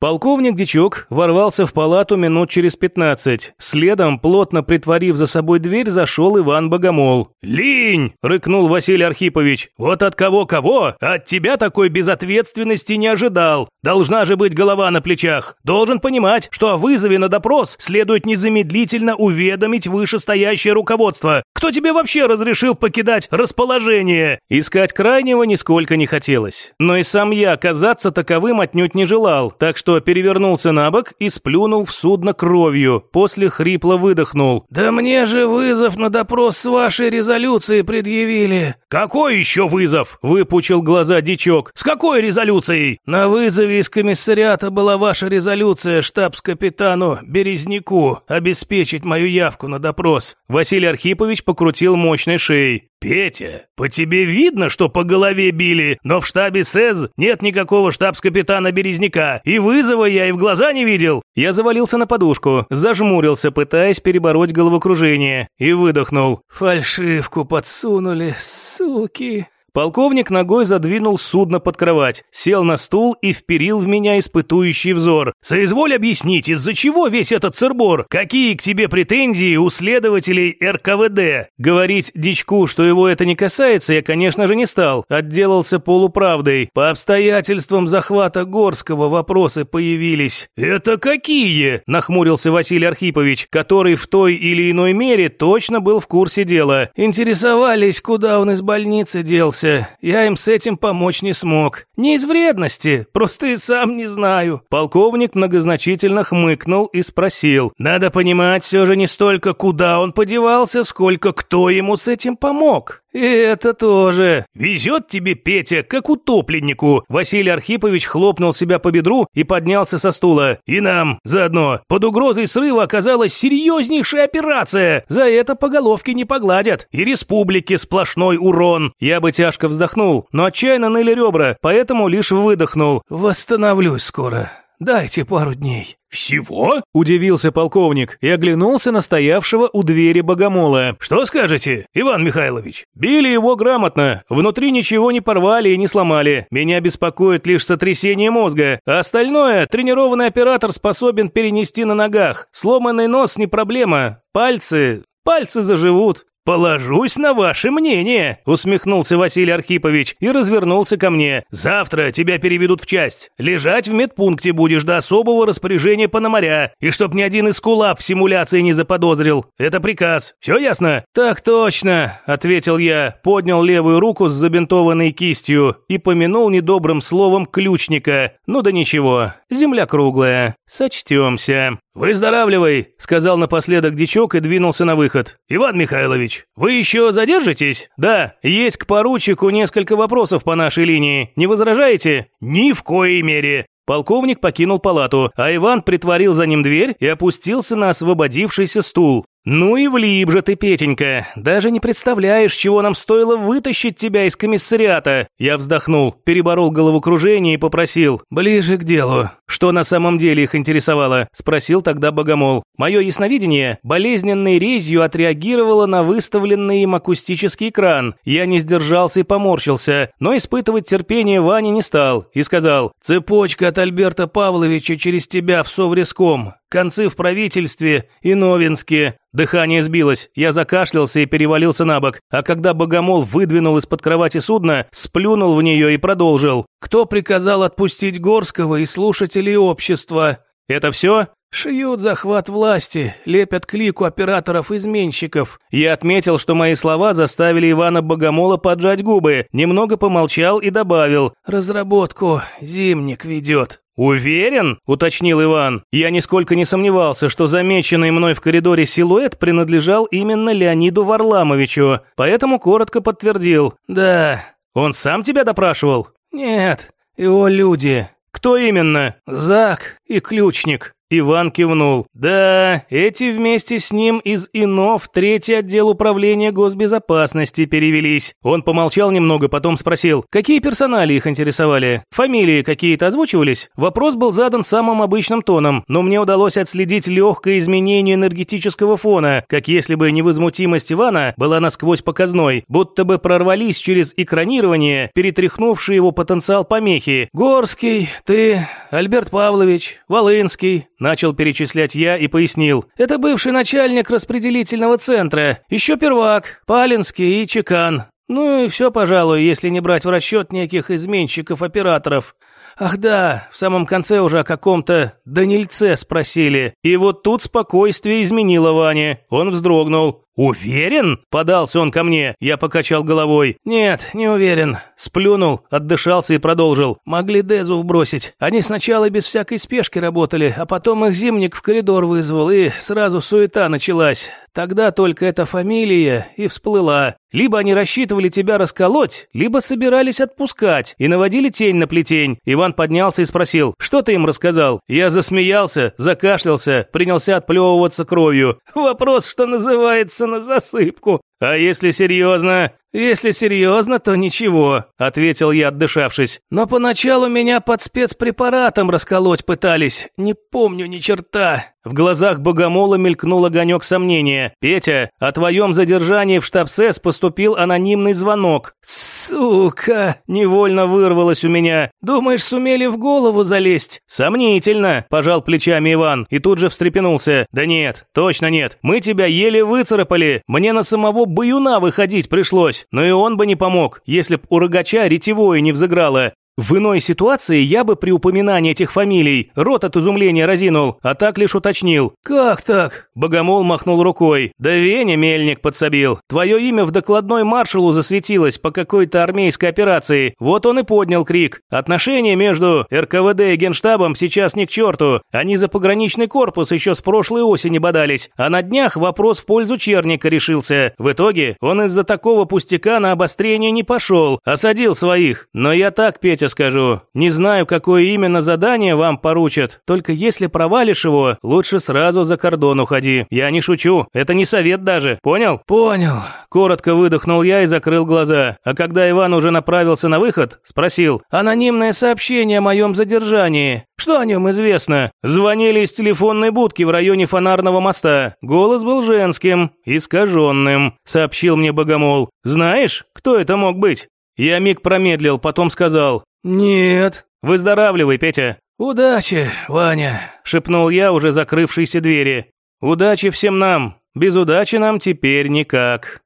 Полковник Дичок ворвался в палату минут через пятнадцать. Следом, плотно притворив за собой дверь, зашел Иван Богомол. «Линь!» – рыкнул Василий Архипович. «Вот от кого-кого, от тебя такой безответственности не ожидал. Должна же быть голова на плечах. Должен понимать, что о вызове на допрос следует незамедлительно уведомить вышестоящее руководство. Кто тебе вообще разрешил покидать расположение?» Искать крайнего нисколько не хотелось. Но и сам я казаться таковым отнюдь не желал, так что что перевернулся на бок и сплюнул в судно кровью, после хрипло выдохнул. «Да мне же вызов на допрос с вашей резолюцией предъявили». «Какой еще вызов?» – выпучил глаза дичок. «С какой резолюцией?» «На вызове из комиссариата была ваша резолюция штабс-капитану Березняку обеспечить мою явку на допрос». Василий Архипович покрутил мощной шеей. «Петя, по тебе видно, что по голове били, но в штабе СЭЗ нет никакого штабс-капитана Березняка, и вызова я и в глаза не видел». Я завалился на подушку, зажмурился, пытаясь перебороть головокружение, и выдохнул. «Фальшивку подсунули, суки». Полковник ногой задвинул судно под кровать, сел на стул и вперил в меня испытующий взор. «Соизволь объяснить, из-за чего весь этот сырбор? Какие к тебе претензии у следователей РКВД?» Говорить дичку, что его это не касается, я, конечно же, не стал. Отделался полуправдой. По обстоятельствам захвата Горского вопросы появились. «Это какие?» – нахмурился Василий Архипович, который в той или иной мере точно был в курсе дела. «Интересовались, куда он из больницы делся справился. Я им с этим помочь не смог. Не из вредности, просто и сам не знаю». Полковник многозначительно хмыкнул и спросил. «Надо понимать все же не столько, куда он подевался, сколько кто ему с этим помог». «И это тоже. Везет тебе, Петя, как утопленнику». Василий Архипович хлопнул себя по бедру и поднялся со стула. «И нам заодно. Под угрозой срыва оказалась серьезнейшая операция. За это по головке не погладят. И республике сплошной урон». Я бы тяжко вздохнул, но отчаянно ныли ребра, поэтому лишь выдохнул. «Восстановлюсь скоро. Дайте пару дней». «Всего?» – удивился полковник и оглянулся на стоявшего у двери богомола. «Что скажете, Иван Михайлович?» «Били его грамотно. Внутри ничего не порвали и не сломали. Меня беспокоит лишь сотрясение мозга. А остальное тренированный оператор способен перенести на ногах. Сломанный нос не проблема. Пальцы... Пальцы заживут. «Положусь на ваше мнение», – усмехнулся Василий Архипович и развернулся ко мне. «Завтра тебя переведут в часть. Лежать в медпункте будешь до особого распоряжения Пономаря, и чтоб ни один из кулап в симуляции не заподозрил. Это приказ. Все ясно?» «Так точно», – ответил я, поднял левую руку с забинтованной кистью и помянул недобрым словом ключника. «Ну да ничего, земля круглая. Сочтемся». «Выздоравливай», – сказал напоследок дичок и двинулся на выход. «Иван Михайлович, вы еще задержитесь?» «Да, есть к поручику несколько вопросов по нашей линии. Не возражаете?» «Ни в коей мере». Полковник покинул палату, а Иван притворил за ним дверь и опустился на освободившийся стул. «Ну и влип же ты, Петенька. Даже не представляешь, чего нам стоило вытащить тебя из комиссариата». Я вздохнул, переборол головокружение и попросил. «Ближе к делу». «Что на самом деле их интересовало?» – спросил тогда Богомол. Мое ясновидение болезненной резью отреагировало на выставленный им акустический экран. Я не сдержался и поморщился, но испытывать терпение Вани не стал и сказал «Цепочка от Альберта Павловича через тебя в Совреском. Концы в правительстве и Новинске. Дыхание сбилось, я закашлялся и перевалился на бок, а когда богомол выдвинул из-под кровати судна, сплюнул в нее и продолжил. «Кто приказал отпустить Горского и слушателей общества?» «Это все?» Шьют захват власти, лепят клику операторов-изменщиков. Я отметил, что мои слова заставили Ивана Богомола поджать губы, немного помолчал и добавил «Разработку Зимник ведет». «Уверен?» – уточнил Иван. Я нисколько не сомневался, что замеченный мной в коридоре силуэт принадлежал именно Леониду Варламовичу, поэтому коротко подтвердил. «Да». «Он сам тебя допрашивал?» «Нет, его люди». «Кто именно?» «Зак и ключник». Иван кивнул. Да, эти вместе с ним из ИНО в третий отдел управления госбезопасности перевелись. Он помолчал немного, потом спросил, какие персонали их интересовали? Фамилии какие-то озвучивались? Вопрос был задан самым обычным тоном, но мне удалось отследить легкое изменение энергетического фона, как если бы невозмутимость Ивана была насквозь показной, будто бы прорвались через экранирование, перетряхнувшие его потенциал помехи. «Горский, ты, Альберт Павлович, Волынский», начал перечислять я и пояснил. «Это бывший начальник распределительного центра, еще первак, Палинский и Чекан. Ну и все, пожалуй, если не брать в расчет неких изменщиков-операторов. Ах да, в самом конце уже о каком-то Данильце спросили. И вот тут спокойствие изменило Ване. Он вздрогнул. «Уверен?» – подался он ко мне. Я покачал головой. «Нет, не уверен». Сплюнул, отдышался и продолжил. «Могли Дезу вбросить. Они сначала без всякой спешки работали, а потом их зимник в коридор вызвал, и сразу суета началась. Тогда только эта фамилия и всплыла. Либо они рассчитывали тебя расколоть, либо собирались отпускать и наводили тень на плетень. Иван поднялся и спросил, что ты им рассказал? Я засмеялся, закашлялся, принялся отплевываться кровью. Вопрос, что называется, на засыпку. А если серьезно? Если серьезно, то ничего, ответил я, отдышавшись. Но поначалу меня под спецпрепаратом расколоть пытались. Не помню ни черта. В глазах богомола мелькнул огонек сомнения. «Петя, о твоем задержании в штаб СЭС поступил анонимный звонок». «Сука!» – невольно вырвалось у меня. «Думаешь, сумели в голову залезть?» «Сомнительно», – пожал плечами Иван и тут же встрепенулся. «Да нет, точно нет. Мы тебя еле выцарапали. Мне на самого баюна выходить пришлось. Но и он бы не помог, если б у рогача ретевое не взыграло. В иной ситуации я бы при упоминании этих фамилий рот от изумления разинул, а так лишь уточнил. «Как так?» Богомол махнул рукой. «Да Веня Мельник подсобил. Твое имя в докладной маршалу засветилось по какой-то армейской операции. Вот он и поднял крик. Отношения между РКВД и Генштабом сейчас ни к черту. Они за пограничный корпус еще с прошлой осени бодались. А на днях вопрос в пользу Черника решился. В итоге он из-за такого пустяка на обострение не пошел, осадил своих. Но я так, Петя, скажу. Не знаю, какое именно задание вам поручат, только если провалишь его, лучше сразу за кордон уходи. Я не шучу, это не совет даже, понял? Понял. Коротко выдохнул я и закрыл глаза. А когда Иван уже направился на выход, спросил, анонимное сообщение о моем задержании. Что о нем известно? Звонили из телефонной будки в районе фонарного моста. Голос был женским, искаженным, сообщил мне Богомол. Знаешь, кто это мог быть? Я миг промедлил, потом сказал «Нет». «Выздоравливай, Петя». «Удачи, Ваня», – шепнул я, уже закрывшейся двери. «Удачи всем нам. Без удачи нам теперь никак».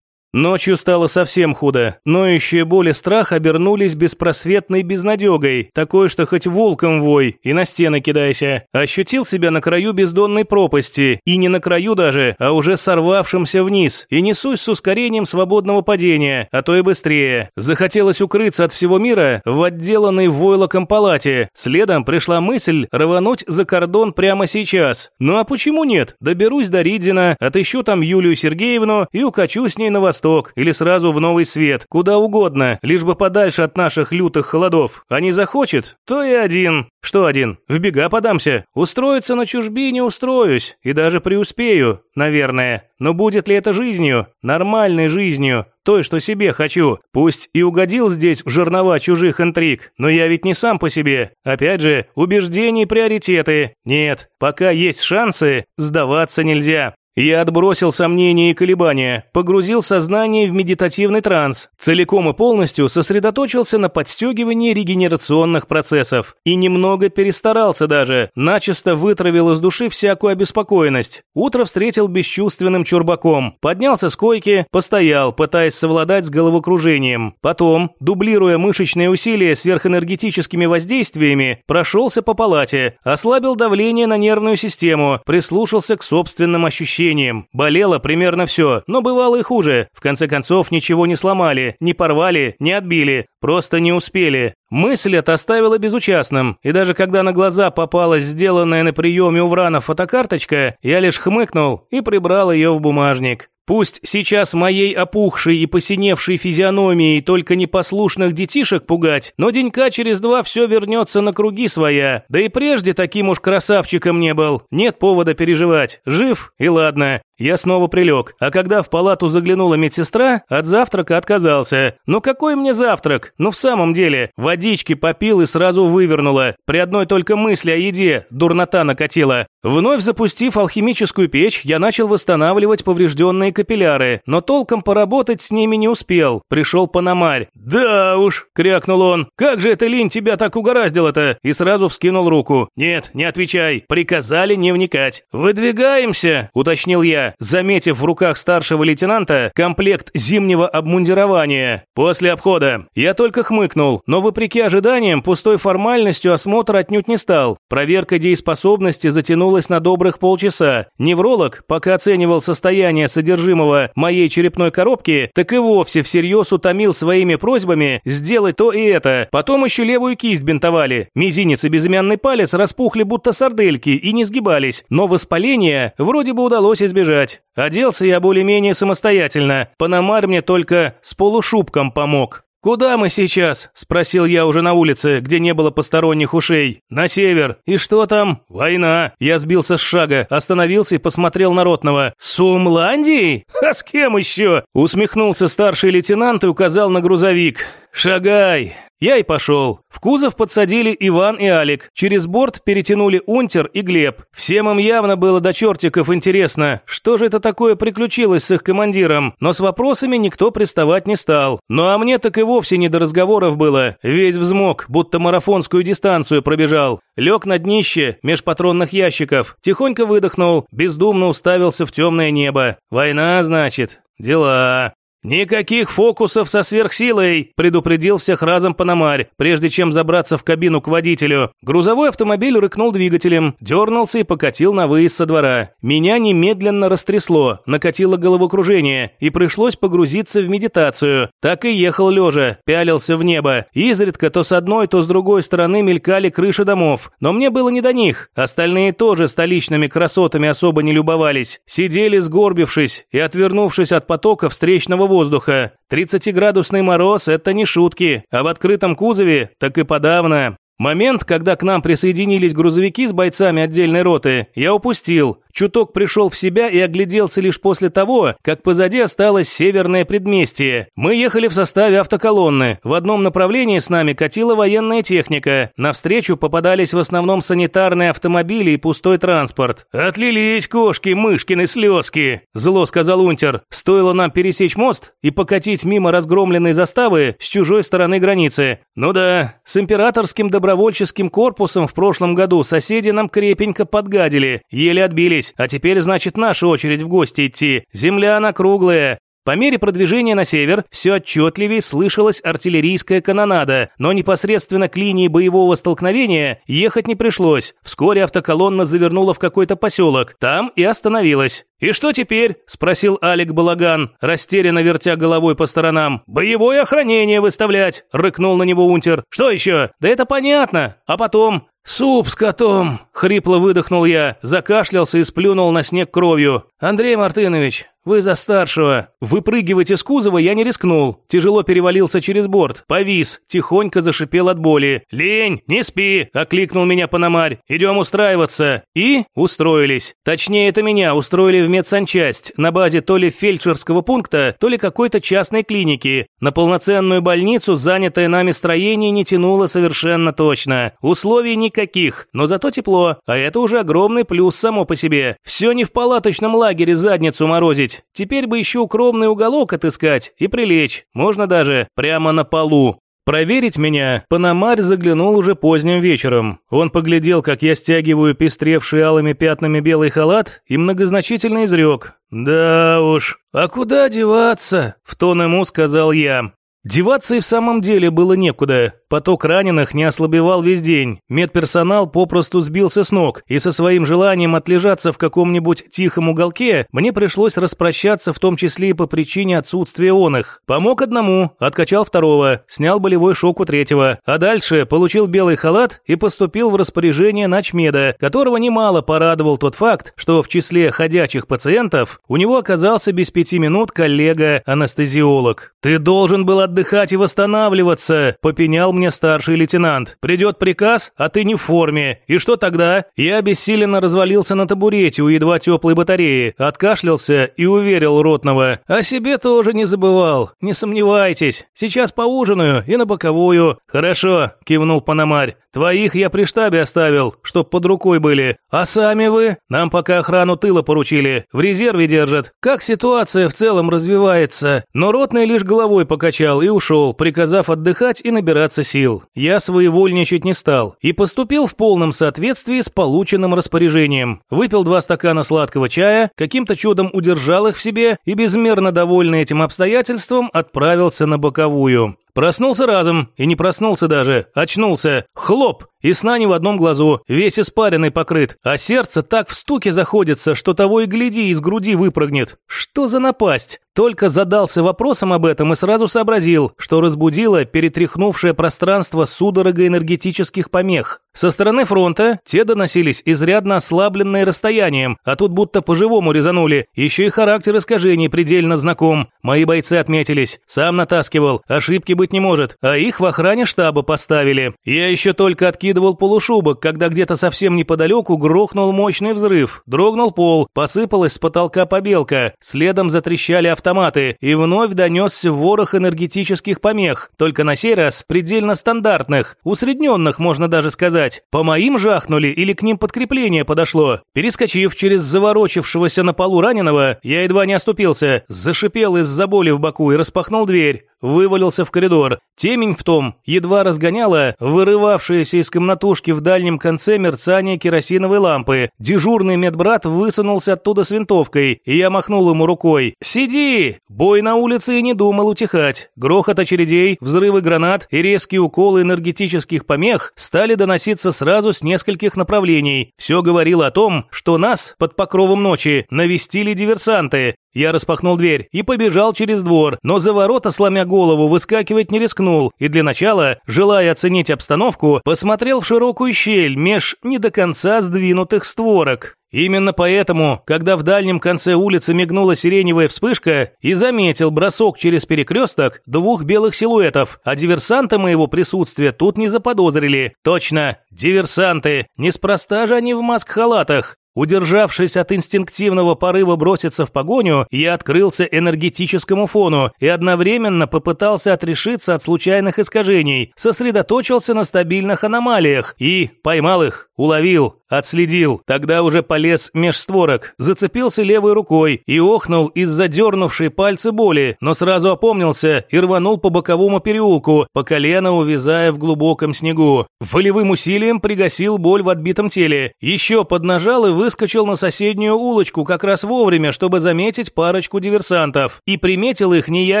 Ночью стало совсем худо. Ноющие боль и страх обернулись беспросветной безнадегой, такой, что хоть волком вой и на стены кидайся. Ощутил себя на краю бездонной пропасти, и не на краю даже, а уже сорвавшимся вниз, и несусь с ускорением свободного падения, а то и быстрее. Захотелось укрыться от всего мира в отделанной войлоком палате. Следом пришла мысль рвануть за кордон прямо сейчас. Ну а почему нет? Доберусь до Ридзина, отыщу там Юлию Сергеевну и укачу с ней на восток восток или сразу в новый свет, куда угодно, лишь бы подальше от наших лютых холодов. А не захочет, то и один. Что один? В бега подамся. Устроиться на чужбине устроюсь, и даже преуспею, наверное. Но будет ли это жизнью? Нормальной жизнью? Той, что себе хочу. Пусть и угодил здесь в жернова чужих интриг, но я ведь не сам по себе. Опять же, убеждения и приоритеты. Нет, пока есть шансы, сдаваться нельзя. Я отбросил сомнения и колебания, погрузил сознание в медитативный транс, целиком и полностью сосредоточился на подстегивании регенерационных процессов. И немного перестарался даже, начисто вытравил из души всякую обеспокоенность. Утро встретил бесчувственным чурбаком. Поднялся с койки, постоял, пытаясь совладать с головокружением. Потом, дублируя мышечные усилия сверхэнергетическими воздействиями, прошелся по палате, ослабил давление на нервную систему, прислушался к собственным ощущениям ощущениям. Болело примерно все, но бывало и хуже. В конце концов, ничего не сломали, не порвали, не отбили. Просто не успели. Мысль эта оставила безучастным, и даже когда на глаза попалась сделанная на приеме у Врана фотокарточка, я лишь хмыкнул и прибрал ее в бумажник. Пусть сейчас моей опухшей и посиневшей физиономией только непослушных детишек пугать, но денька через два все вернется на круги своя. Да и прежде таким уж красавчиком не был. Нет повода переживать. Жив и ладно. Я снова прилег, а когда в палату заглянула медсестра, от завтрака отказался. Ну какой мне завтрак? Ну в самом деле, водички попил и сразу вывернула. При одной только мысли о еде дурнота накатила. Вновь запустив алхимическую печь, я начал восстанавливать поврежденные капилляры, но толком поработать с ними не успел. Пришел Панамарь. «Да уж», – крякнул он, – «как же это лень тебя так угораздило-то?» И сразу вскинул руку. «Нет, не отвечай, приказали не вникать». «Выдвигаемся», – уточнил я, заметив в руках старшего лейтенанта комплект зимнего обмундирования. После обхода. Я только хмыкнул, но вопреки ожиданиям пустой формальностью осмотр отнюдь не стал. Проверка дееспособности затянулась на добрых полчаса. Невролог, пока оценивал состояние содержимого моей черепной коробки, так и вовсе всерьез утомил своими просьбами сделать то и это. Потом еще левую кисть бинтовали. Мизинец и безымянный палец распухли будто сардельки и не сгибались. Но воспаление вроде бы удалось избежать. Оделся я более-менее самостоятельно. Панамарь мне только с полушубком помог. «Куда мы сейчас?» – спросил я уже на улице, где не было посторонних ушей. «На север. И что там?» «Война». Я сбился с шага, остановился и посмотрел на Ротного. «С Умландией? А с кем еще?» Усмехнулся старший лейтенант и указал на грузовик. «Шагай!» Я и пошел. В кузов подсадили Иван и Алик. Через борт перетянули Унтер и Глеб. Всем им явно было до чертиков интересно, что же это такое приключилось с их командиром. Но с вопросами никто приставать не стал. Ну а мне так и вовсе не до разговоров было. Весь взмок, будто марафонскую дистанцию пробежал. Лег на днище, меж патронных ящиков. Тихонько выдохнул, бездумно уставился в темное небо. Война, значит. Дела. «Никаких фокусов со сверхсилой!» – предупредил всех разом Панамарь, прежде чем забраться в кабину к водителю. Грузовой автомобиль рыкнул двигателем, дернулся и покатил на выезд со двора. Меня немедленно растрясло, накатило головокружение, и пришлось погрузиться в медитацию. Так и ехал лежа, пялился в небо. Изредка то с одной, то с другой стороны мелькали крыши домов. Но мне было не до них. Остальные тоже столичными красотами особо не любовались. Сидели сгорбившись и отвернувшись от потока встречного воздуха воздуха. 30-градусный мороз – это не шутки, а в открытом кузове так и подавно. Момент, когда к нам присоединились грузовики с бойцами отдельной роты, я упустил. Чуток пришел в себя и огляделся лишь после того, как позади осталось северное предместье. Мы ехали в составе автоколонны. В одном направлении с нами катила военная техника. Навстречу попадались в основном санитарные автомобили и пустой транспорт. «Отлились кошки, мышкины слезки!» – зло сказал Унтер. «Стоило нам пересечь мост и покатить мимо разгромленной заставы с чужой стороны границы. Ну да, с императорским добровольческим корпусом в прошлом году соседи нам крепенько подгадили, еле отбились а теперь, значит, наша очередь в гости идти. Земля она круглая, по мере продвижения на север все отчетливее слышалась артиллерийская канонада, но непосредственно к линии боевого столкновения ехать не пришлось. Вскоре автоколонна завернула в какой-то поселок, там и остановилась. «И что теперь?» – спросил Алик Балаган, растерянно вертя головой по сторонам. «Боевое охранение выставлять!» – рыкнул на него Унтер. «Что еще?» «Да это понятно. А потом?» «Суп с котом!» – хрипло выдохнул я, закашлялся и сплюнул на снег кровью. «Андрей Мартынович, «Вы за старшего!» Выпрыгивать из кузова я не рискнул. Тяжело перевалился через борт. Повис. Тихонько зашипел от боли. «Лень! Не спи!» – окликнул меня Пономарь. «Идем устраиваться!» И устроились. Точнее, это меня устроили в медсанчасть на базе то ли фельдшерского пункта, то ли какой-то частной клиники. На полноценную больницу занятое нами строение не тянуло совершенно точно. Условий никаких, но зато тепло. А это уже огромный плюс само по себе. Все не в палаточном лагере задницу морозить есть. Теперь бы еще укромный уголок отыскать и прилечь. Можно даже прямо на полу. Проверить меня Панамарь заглянул уже поздним вечером. Он поглядел, как я стягиваю пестревший алыми пятнами белый халат, и многозначительно изрек. «Да уж, а куда деваться?» – в тон ему сказал я. Деваться и в самом деле было некуда. Поток раненых не ослабевал весь день. Медперсонал попросту сбился с ног, и со своим желанием отлежаться в каком-нибудь тихом уголке мне пришлось распрощаться в том числе и по причине отсутствия он их. Помог одному, откачал второго, снял болевой шок у третьего, а дальше получил белый халат и поступил в распоряжение начмеда, которого немало порадовал тот факт, что в числе ходячих пациентов у него оказался без пяти минут коллега-анестезиолог. «Ты должен был отдыхать и восстанавливаться», – попенял мне старший лейтенант. «Придет приказ, а ты не в форме. И что тогда?» Я бессиленно развалился на табурете у едва теплой батареи, откашлялся и уверил ротного. О себе тоже не забывал. Не сомневайтесь. Сейчас поужинаю и на боковую. Хорошо, кивнул Пономарь. Твоих я при штабе оставил, чтоб под рукой были. А сами вы? Нам пока охрану тыла поручили. В резерве держат. Как ситуация в целом развивается? Но ротный лишь головой покачал и ушел, приказав отдыхать и набираться сил. Я своевольничать не стал и поступил в полном соответствии с полученным распоряжением. Выпил два стакана сладкого чая, каким-то чудом удержал их в себе и безмерно довольный этим обстоятельством отправился на боковую. Проснулся разом, и не проснулся даже, очнулся. Хлоп! И сна не в одном глазу, весь испаренный покрыт, а сердце так в стуке заходится, что того и гляди, из груди выпрыгнет. Что за напасть? Только задался вопросом об этом и сразу сообразил, что разбудило перетряхнувшее пространство судорога энергетических помех. Со стороны фронта те доносились изрядно ослабленные расстоянием, а тут будто по-живому резанули. Еще и характер искажений предельно знаком. Мои бойцы отметились. Сам натаскивал. Ошибки быть не может. А их в охране штаба поставили. Я еще только откидывал полушубок, когда где-то совсем неподалеку грохнул мощный взрыв. Дрогнул пол, посыпалась с потолка побелка. Следом затрещали автоматы. И вновь донесся ворох энергетических помех. Только на сей раз предельно стандартных. Усредненных, можно даже сказать по моим жахнули или к ним подкрепление подошло. Перескочив через заворочившегося на полу раненого, я едва не оступился, зашипел из-за боли в боку и распахнул дверь вывалился в коридор. Темень в том едва разгоняла вырывавшиеся из комнатушки в дальнем конце мерцание керосиновой лампы. Дежурный медбрат высунулся оттуда с винтовкой, и я махнул ему рукой. «Сиди!» Бой на улице и не думал утихать. Грохот очередей, взрывы гранат и резкие уколы энергетических помех стали доноситься сразу с нескольких направлений. Все говорило о том, что нас под покровом ночи навестили диверсанты. Я распахнул дверь и побежал через двор, но за ворота, сломя голову, выскакивать не рискнул, и для начала, желая оценить обстановку, посмотрел в широкую щель меж не до конца сдвинутых створок. Именно поэтому, когда в дальнем конце улицы мигнула сиреневая вспышка и заметил бросок через перекресток двух белых силуэтов, а диверсанты моего присутствия тут не заподозрили. Точно, диверсанты. Неспроста же они в маск-халатах. Удержавшись от инстинктивного порыва броситься в погоню, я открылся энергетическому фону и одновременно попытался отрешиться от случайных искажений, сосредоточился на стабильных аномалиях и поймал их, уловил, отследил. Тогда уже полез меж створок, зацепился левой рукой и охнул из-за дернувшей пальцы боли, но сразу опомнился и рванул по боковому переулку, по колено увязая в глубоком снегу. Волевым усилием пригасил боль в отбитом теле, еще поднажал и вы выскочил на соседнюю улочку как раз вовремя, чтобы заметить парочку диверсантов. И приметил их не я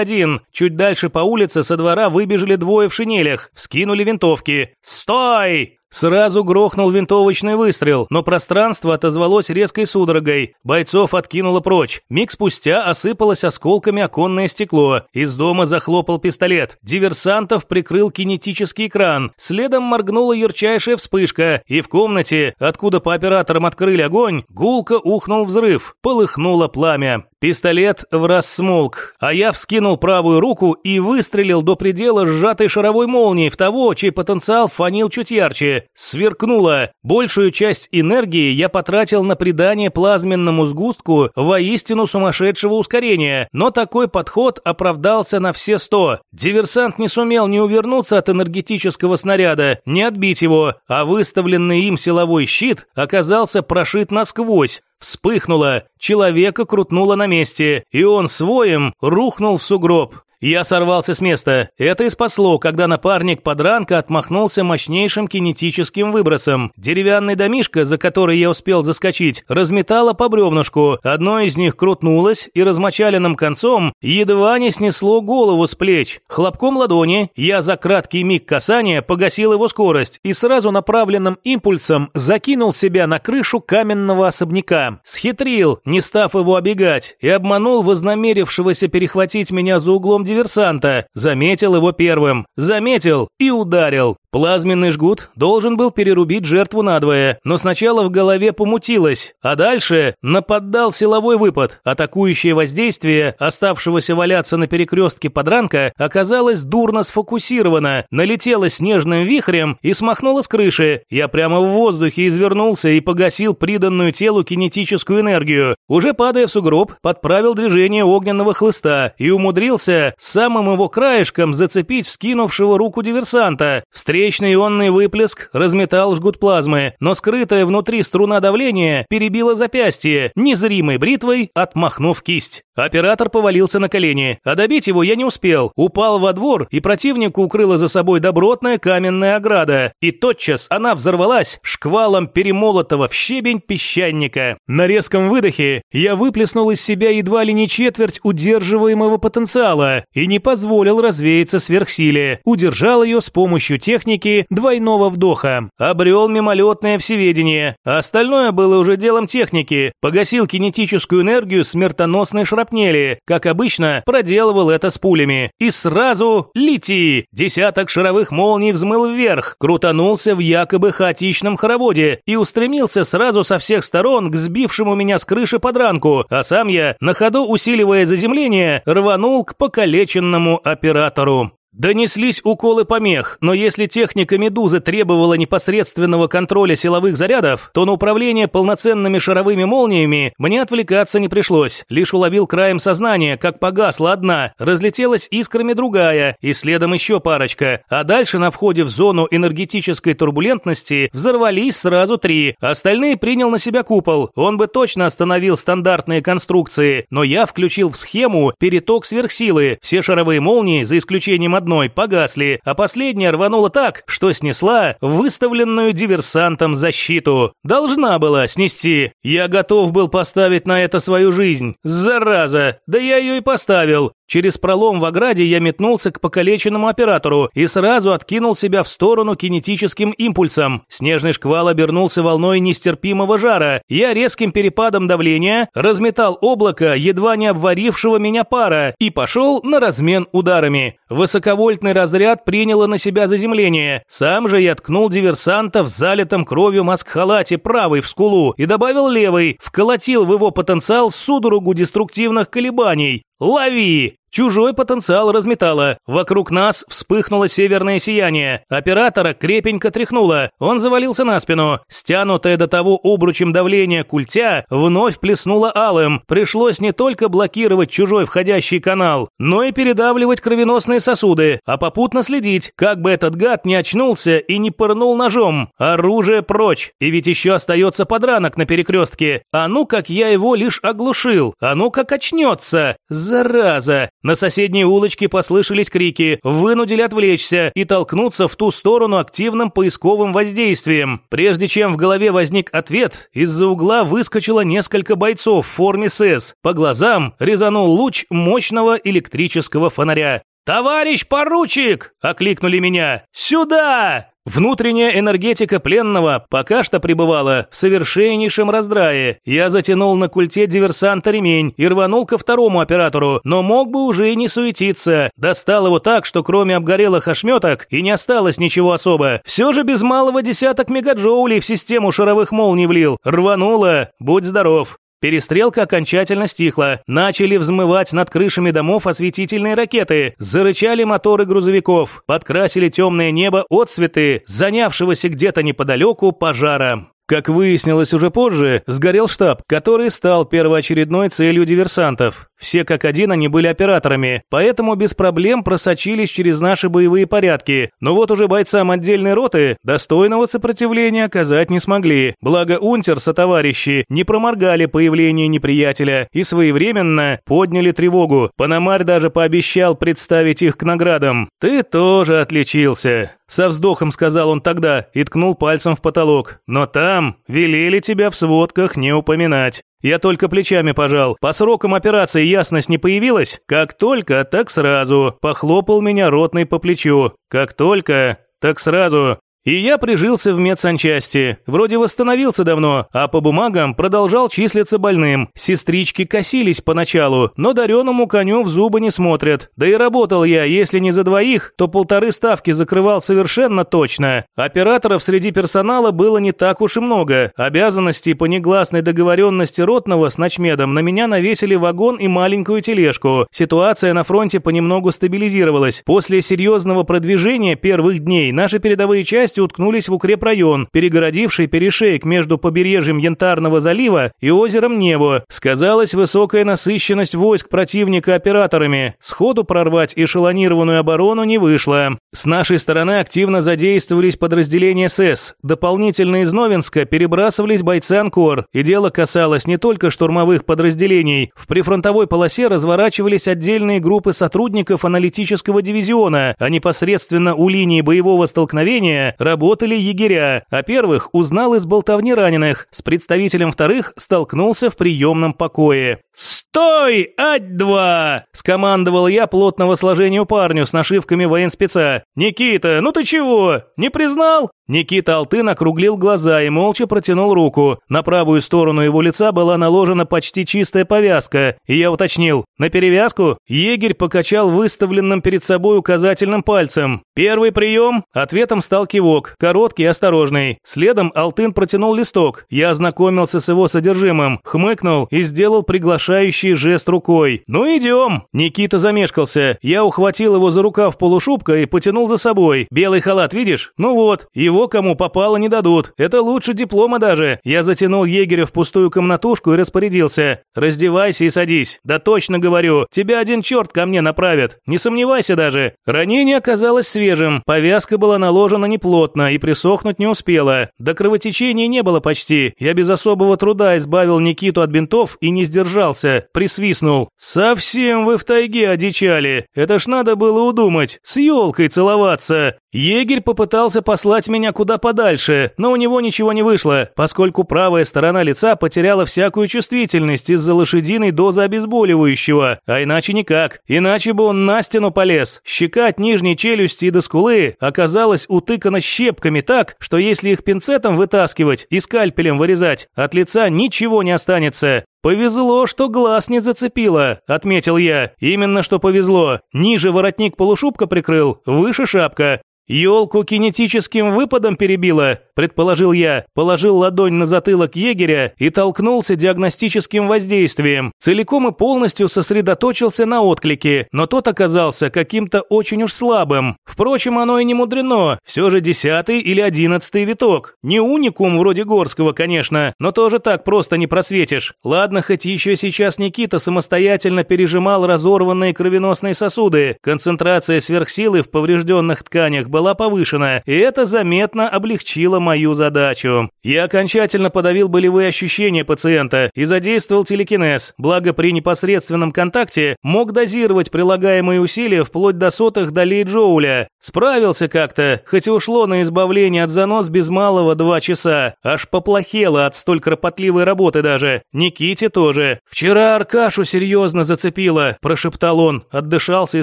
один. Чуть дальше по улице со двора выбежали двое в шинелях, вскинули винтовки. «Стой!» Сразу грохнул винтовочный выстрел, но пространство отозвалось резкой судорогой. Бойцов откинуло прочь. Миг спустя осыпалось осколками оконное стекло. Из дома захлопал пистолет. Диверсантов прикрыл кинетический экран. Следом моргнула ярчайшая вспышка, и в комнате, откуда по операторам открыли огонь, гулко ухнул взрыв. Полыхнуло пламя. Пистолет в раз смолк, а я вскинул правую руку и выстрелил до предела сжатой шаровой молнии в того, чей потенциал фанил чуть ярче. Сверкнуло. Большую часть энергии я потратил на придание плазменному сгустку воистину сумасшедшего ускорения, но такой подход оправдался на все сто. Диверсант не сумел ни увернуться от энергетического снаряда, ни отбить его, а выставленный им силовой щит оказался прошит насквозь, Вспыхнуло, человека крутнуло на месте, и он своим рухнул в сугроб. Я сорвался с места. Это и спасло, когда напарник подранка отмахнулся мощнейшим кинетическим выбросом. Деревянный домишко, за который я успел заскочить, разметало по бревнышку. Одно из них крутнулось и размочаленным концом едва не снесло голову с плеч. Хлопком ладони я за краткий миг касания погасил его скорость и сразу направленным импульсом закинул себя на крышу каменного особняка. Схитрил, не став его обегать, и обманул вознамерившегося перехватить меня за углом диверсанта. Заметил его первым. Заметил и ударил. Плазменный жгут должен был перерубить жертву надвое, но сначала в голове помутилось, а дальше нападал силовой выпад. Атакующее воздействие оставшегося валяться на перекрестке подранка оказалось дурно сфокусировано, налетело снежным вихрем и смахнуло с крыши. Я прямо в воздухе извернулся и погасил приданную телу кинетическую энергию. Уже падая в сугроб, подправил движение огненного хлыста и умудрился самым его краешком зацепить вскинувшего руку диверсанта. Встреч Встречный ионный выплеск разметал жгут плазмы, но скрытая внутри струна давления перебила запястье, незримой бритвой отмахнув кисть. Оператор повалился на колени, а добить его я не успел. Упал во двор, и противнику укрыла за собой добротная каменная ограда. И тотчас она взорвалась шквалом перемолотого в щебень песчаника. На резком выдохе я выплеснул из себя едва ли не четверть удерживаемого потенциала и не позволил развеяться сверхсиле. Удержал ее с помощью техники техники двойного вдоха. Обрел мимолетное всеведение. Остальное было уже делом техники. Погасил кинетическую энергию смертоносной шрапнели. Как обычно, проделывал это с пулями. И сразу лети! Десяток шаровых молний взмыл вверх, крутанулся в якобы хаотичном хороводе и устремился сразу со всех сторон к сбившему меня с крыши подранку, а сам я, на ходу усиливая заземление, рванул к покалеченному оператору. Донеслись уколы помех, но если техника «Медузы» требовала непосредственного контроля силовых зарядов, то на управление полноценными шаровыми молниями мне отвлекаться не пришлось. Лишь уловил краем сознания, как погасла одна, разлетелась искрами другая, и следом еще парочка. А дальше на входе в зону энергетической турбулентности взорвались сразу три. Остальные принял на себя купол. Он бы точно остановил стандартные конструкции, но я включил в схему переток сверхсилы. Все шаровые молнии, за исключением одной, одной погасли, а последняя рванула так, что снесла выставленную диверсантом защиту. Должна была снести. Я готов был поставить на это свою жизнь. Зараза! Да я ее и поставил. Через пролом в ограде я метнулся к покалеченному оператору и сразу откинул себя в сторону кинетическим импульсом. Снежный шквал обернулся волной нестерпимого жара. Я резким перепадом давления разметал облако, едва не обварившего меня пара, и пошел на размен ударами. Высоковольтный разряд приняло на себя заземление. Сам же я ткнул диверсанта в залитом кровью маск-халате правой в скулу и добавил левый, вколотил в его потенциал судорогу деструктивных колебаний. «Лови!» Чужой потенциал разметало. Вокруг нас вспыхнуло северное сияние. Оператора крепенько тряхнуло. Он завалился на спину. Стянутое до того обручем давление культя вновь плеснуло алым. Пришлось не только блокировать чужой входящий канал, но и передавливать кровеносные сосуды, а попутно следить, как бы этот гад не очнулся и не пырнул ножом. Оружие прочь. И ведь еще остается подранок на перекрестке. А ну как я его лишь оглушил. А ну как очнется. Зараза. На соседней улочке послышались крики, вынудили отвлечься и толкнуться в ту сторону активным поисковым воздействием. Прежде чем в голове возник ответ, из-за угла выскочило несколько бойцов в форме СС. По глазам резанул луч мощного электрического фонаря. «Товарищ поручик!» – окликнули меня. «Сюда!» Внутренняя энергетика пленного пока что пребывала в совершеннейшем раздрае. Я затянул на культе диверсанта ремень и рванул ко второму оператору, но мог бы уже и не суетиться. Достал его так, что кроме обгорелых ошметок и не осталось ничего особо. Все же без малого десяток мегаджоулей в систему шаровых молний влил. Рвануло. Будь здоров. Перестрелка окончательно стихла. Начали взмывать над крышами домов осветительные ракеты. Зарычали моторы грузовиков. Подкрасили темное небо отцветы занявшегося где-то неподалеку пожара. Как выяснилось уже позже, сгорел штаб, который стал первоочередной целью диверсантов. Все как один они были операторами, поэтому без проблем просочились через наши боевые порядки. Но вот уже бойцам отдельной роты достойного сопротивления оказать не смогли. Благо унтер со товарищи не проморгали появление неприятеля и своевременно подняли тревогу. Панамарь даже пообещал представить их к наградам. «Ты тоже отличился», – со вздохом сказал он тогда и ткнул пальцем в потолок. «Но там велели тебя в сводках не упоминать». Я только плечами пожал. По срокам операции ясность не появилась? Как только, так сразу. Похлопал меня ротный по плечу. Как только, так сразу. И я прижился в медсанчасти. Вроде восстановился давно, а по бумагам продолжал числиться больным. Сестрички косились поначалу, но дареному коню в зубы не смотрят. Да и работал я, если не за двоих, то полторы ставки закрывал совершенно точно. Операторов среди персонала было не так уж и много. Обязанности по негласной договоренности ротного с ночмедом на меня навесили вагон и маленькую тележку. Ситуация на фронте понемногу стабилизировалась. После серьезного продвижения первых дней наши передовые части части уткнулись в укрепрайон, перегородивший перешейк между побережьем Янтарного залива и озером Нево. Сказалась высокая насыщенность войск противника операторами. Сходу прорвать эшелонированную оборону не вышло. С нашей стороны активно задействовались подразделения СС. Дополнительно из Новинска перебрасывались бойцы Анкор, и дело касалось не только штурмовых подразделений. В прифронтовой полосе разворачивались отдельные группы сотрудников аналитического дивизиона, а непосредственно у линии боевого столкновения работали егеря, а первых узнал из болтовни раненых, с представителем вторых столкнулся в приемном покое. «Стой, ать-два!» – скомандовал я плотного сложения парню с нашивками военспеца. «Никита, ну ты чего? Не признал?» Никита Алтын округлил глаза и молча протянул руку. На правую сторону его лица была наложена почти чистая повязка, и я уточнил. На перевязку егерь покачал выставленным перед собой указательным пальцем. Первый прием. Ответом стал кивок, короткий и осторожный. Следом Алтын протянул листок. Я ознакомился с его содержимым, хмыкнул и сделал приглашающий жест рукой. «Ну идем!» Никита замешкался. Я ухватил его за рукав полушубка и потянул за собой. «Белый халат, видишь? Ну вот, его кому попало не дадут. Это лучше диплома даже. Я затянул егеря в пустую комнатушку и распорядился. Раздевайся и садись. Да точно говорю, тебя один черт ко мне направят. Не сомневайся даже. Ранение оказалось свежим. Повязка была наложена неплотно и присохнуть не успела. До кровотечения не было почти. Я без особого труда избавил Никиту от бинтов и не сдержался. Присвистнул. Совсем вы в тайге одичали. Это ж надо было удумать. С елкой целоваться. Егерь попытался послать меня куда подальше, но у него ничего не вышло, поскольку правая сторона лица потеряла всякую чувствительность из-за лошадиной дозы обезболивающего, а иначе никак. Иначе бы он на стену полез. Щека от нижней челюсти до скулы оказалась утыкана щепками так, что если их пинцетом вытаскивать и скальпелем вырезать, от лица ничего не останется. «Повезло, что глаз не зацепило», – отметил я. «Именно что повезло. Ниже воротник полушубка прикрыл, выше шапка. «Елку кинетическим выпадом перебило», – предположил я, положил ладонь на затылок егеря и толкнулся диагностическим воздействием. Целиком и полностью сосредоточился на отклике, но тот оказался каким-то очень уж слабым. Впрочем, оно и не мудрено, все же десятый или одиннадцатый виток. Не уникум вроде Горского, конечно, но тоже так просто не просветишь. Ладно, хоть еще сейчас Никита самостоятельно пережимал разорванные кровеносные сосуды. Концентрация сверхсилы в поврежденных тканях была повышена, и это заметно облегчило мою задачу. Я окончательно подавил болевые ощущения пациента и задействовал телекинез, благо при непосредственном контакте мог дозировать прилагаемые усилия вплоть до сотых долей джоуля. Справился как-то, хоть и ушло на избавление от занос без малого два часа. Аж поплохело от столь кропотливой работы даже. Никите тоже. «Вчера Аркашу серьезно зацепило», – прошептал он, отдышался и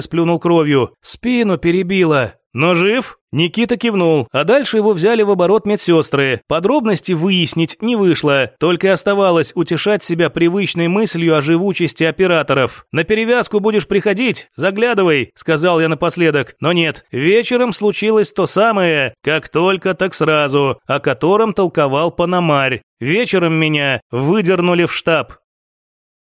сплюнул кровью. «Спину перебило. Но жив? Никита кивнул, а дальше его взяли в оборот медсестры. Подробности выяснить не вышло, только оставалось утешать себя привычной мыслью о живучести операторов. «На перевязку будешь приходить? Заглядывай», – сказал я напоследок. Но нет, вечером случилось то самое, как только так сразу, о котором толковал Панамарь. Вечером меня выдернули в штаб.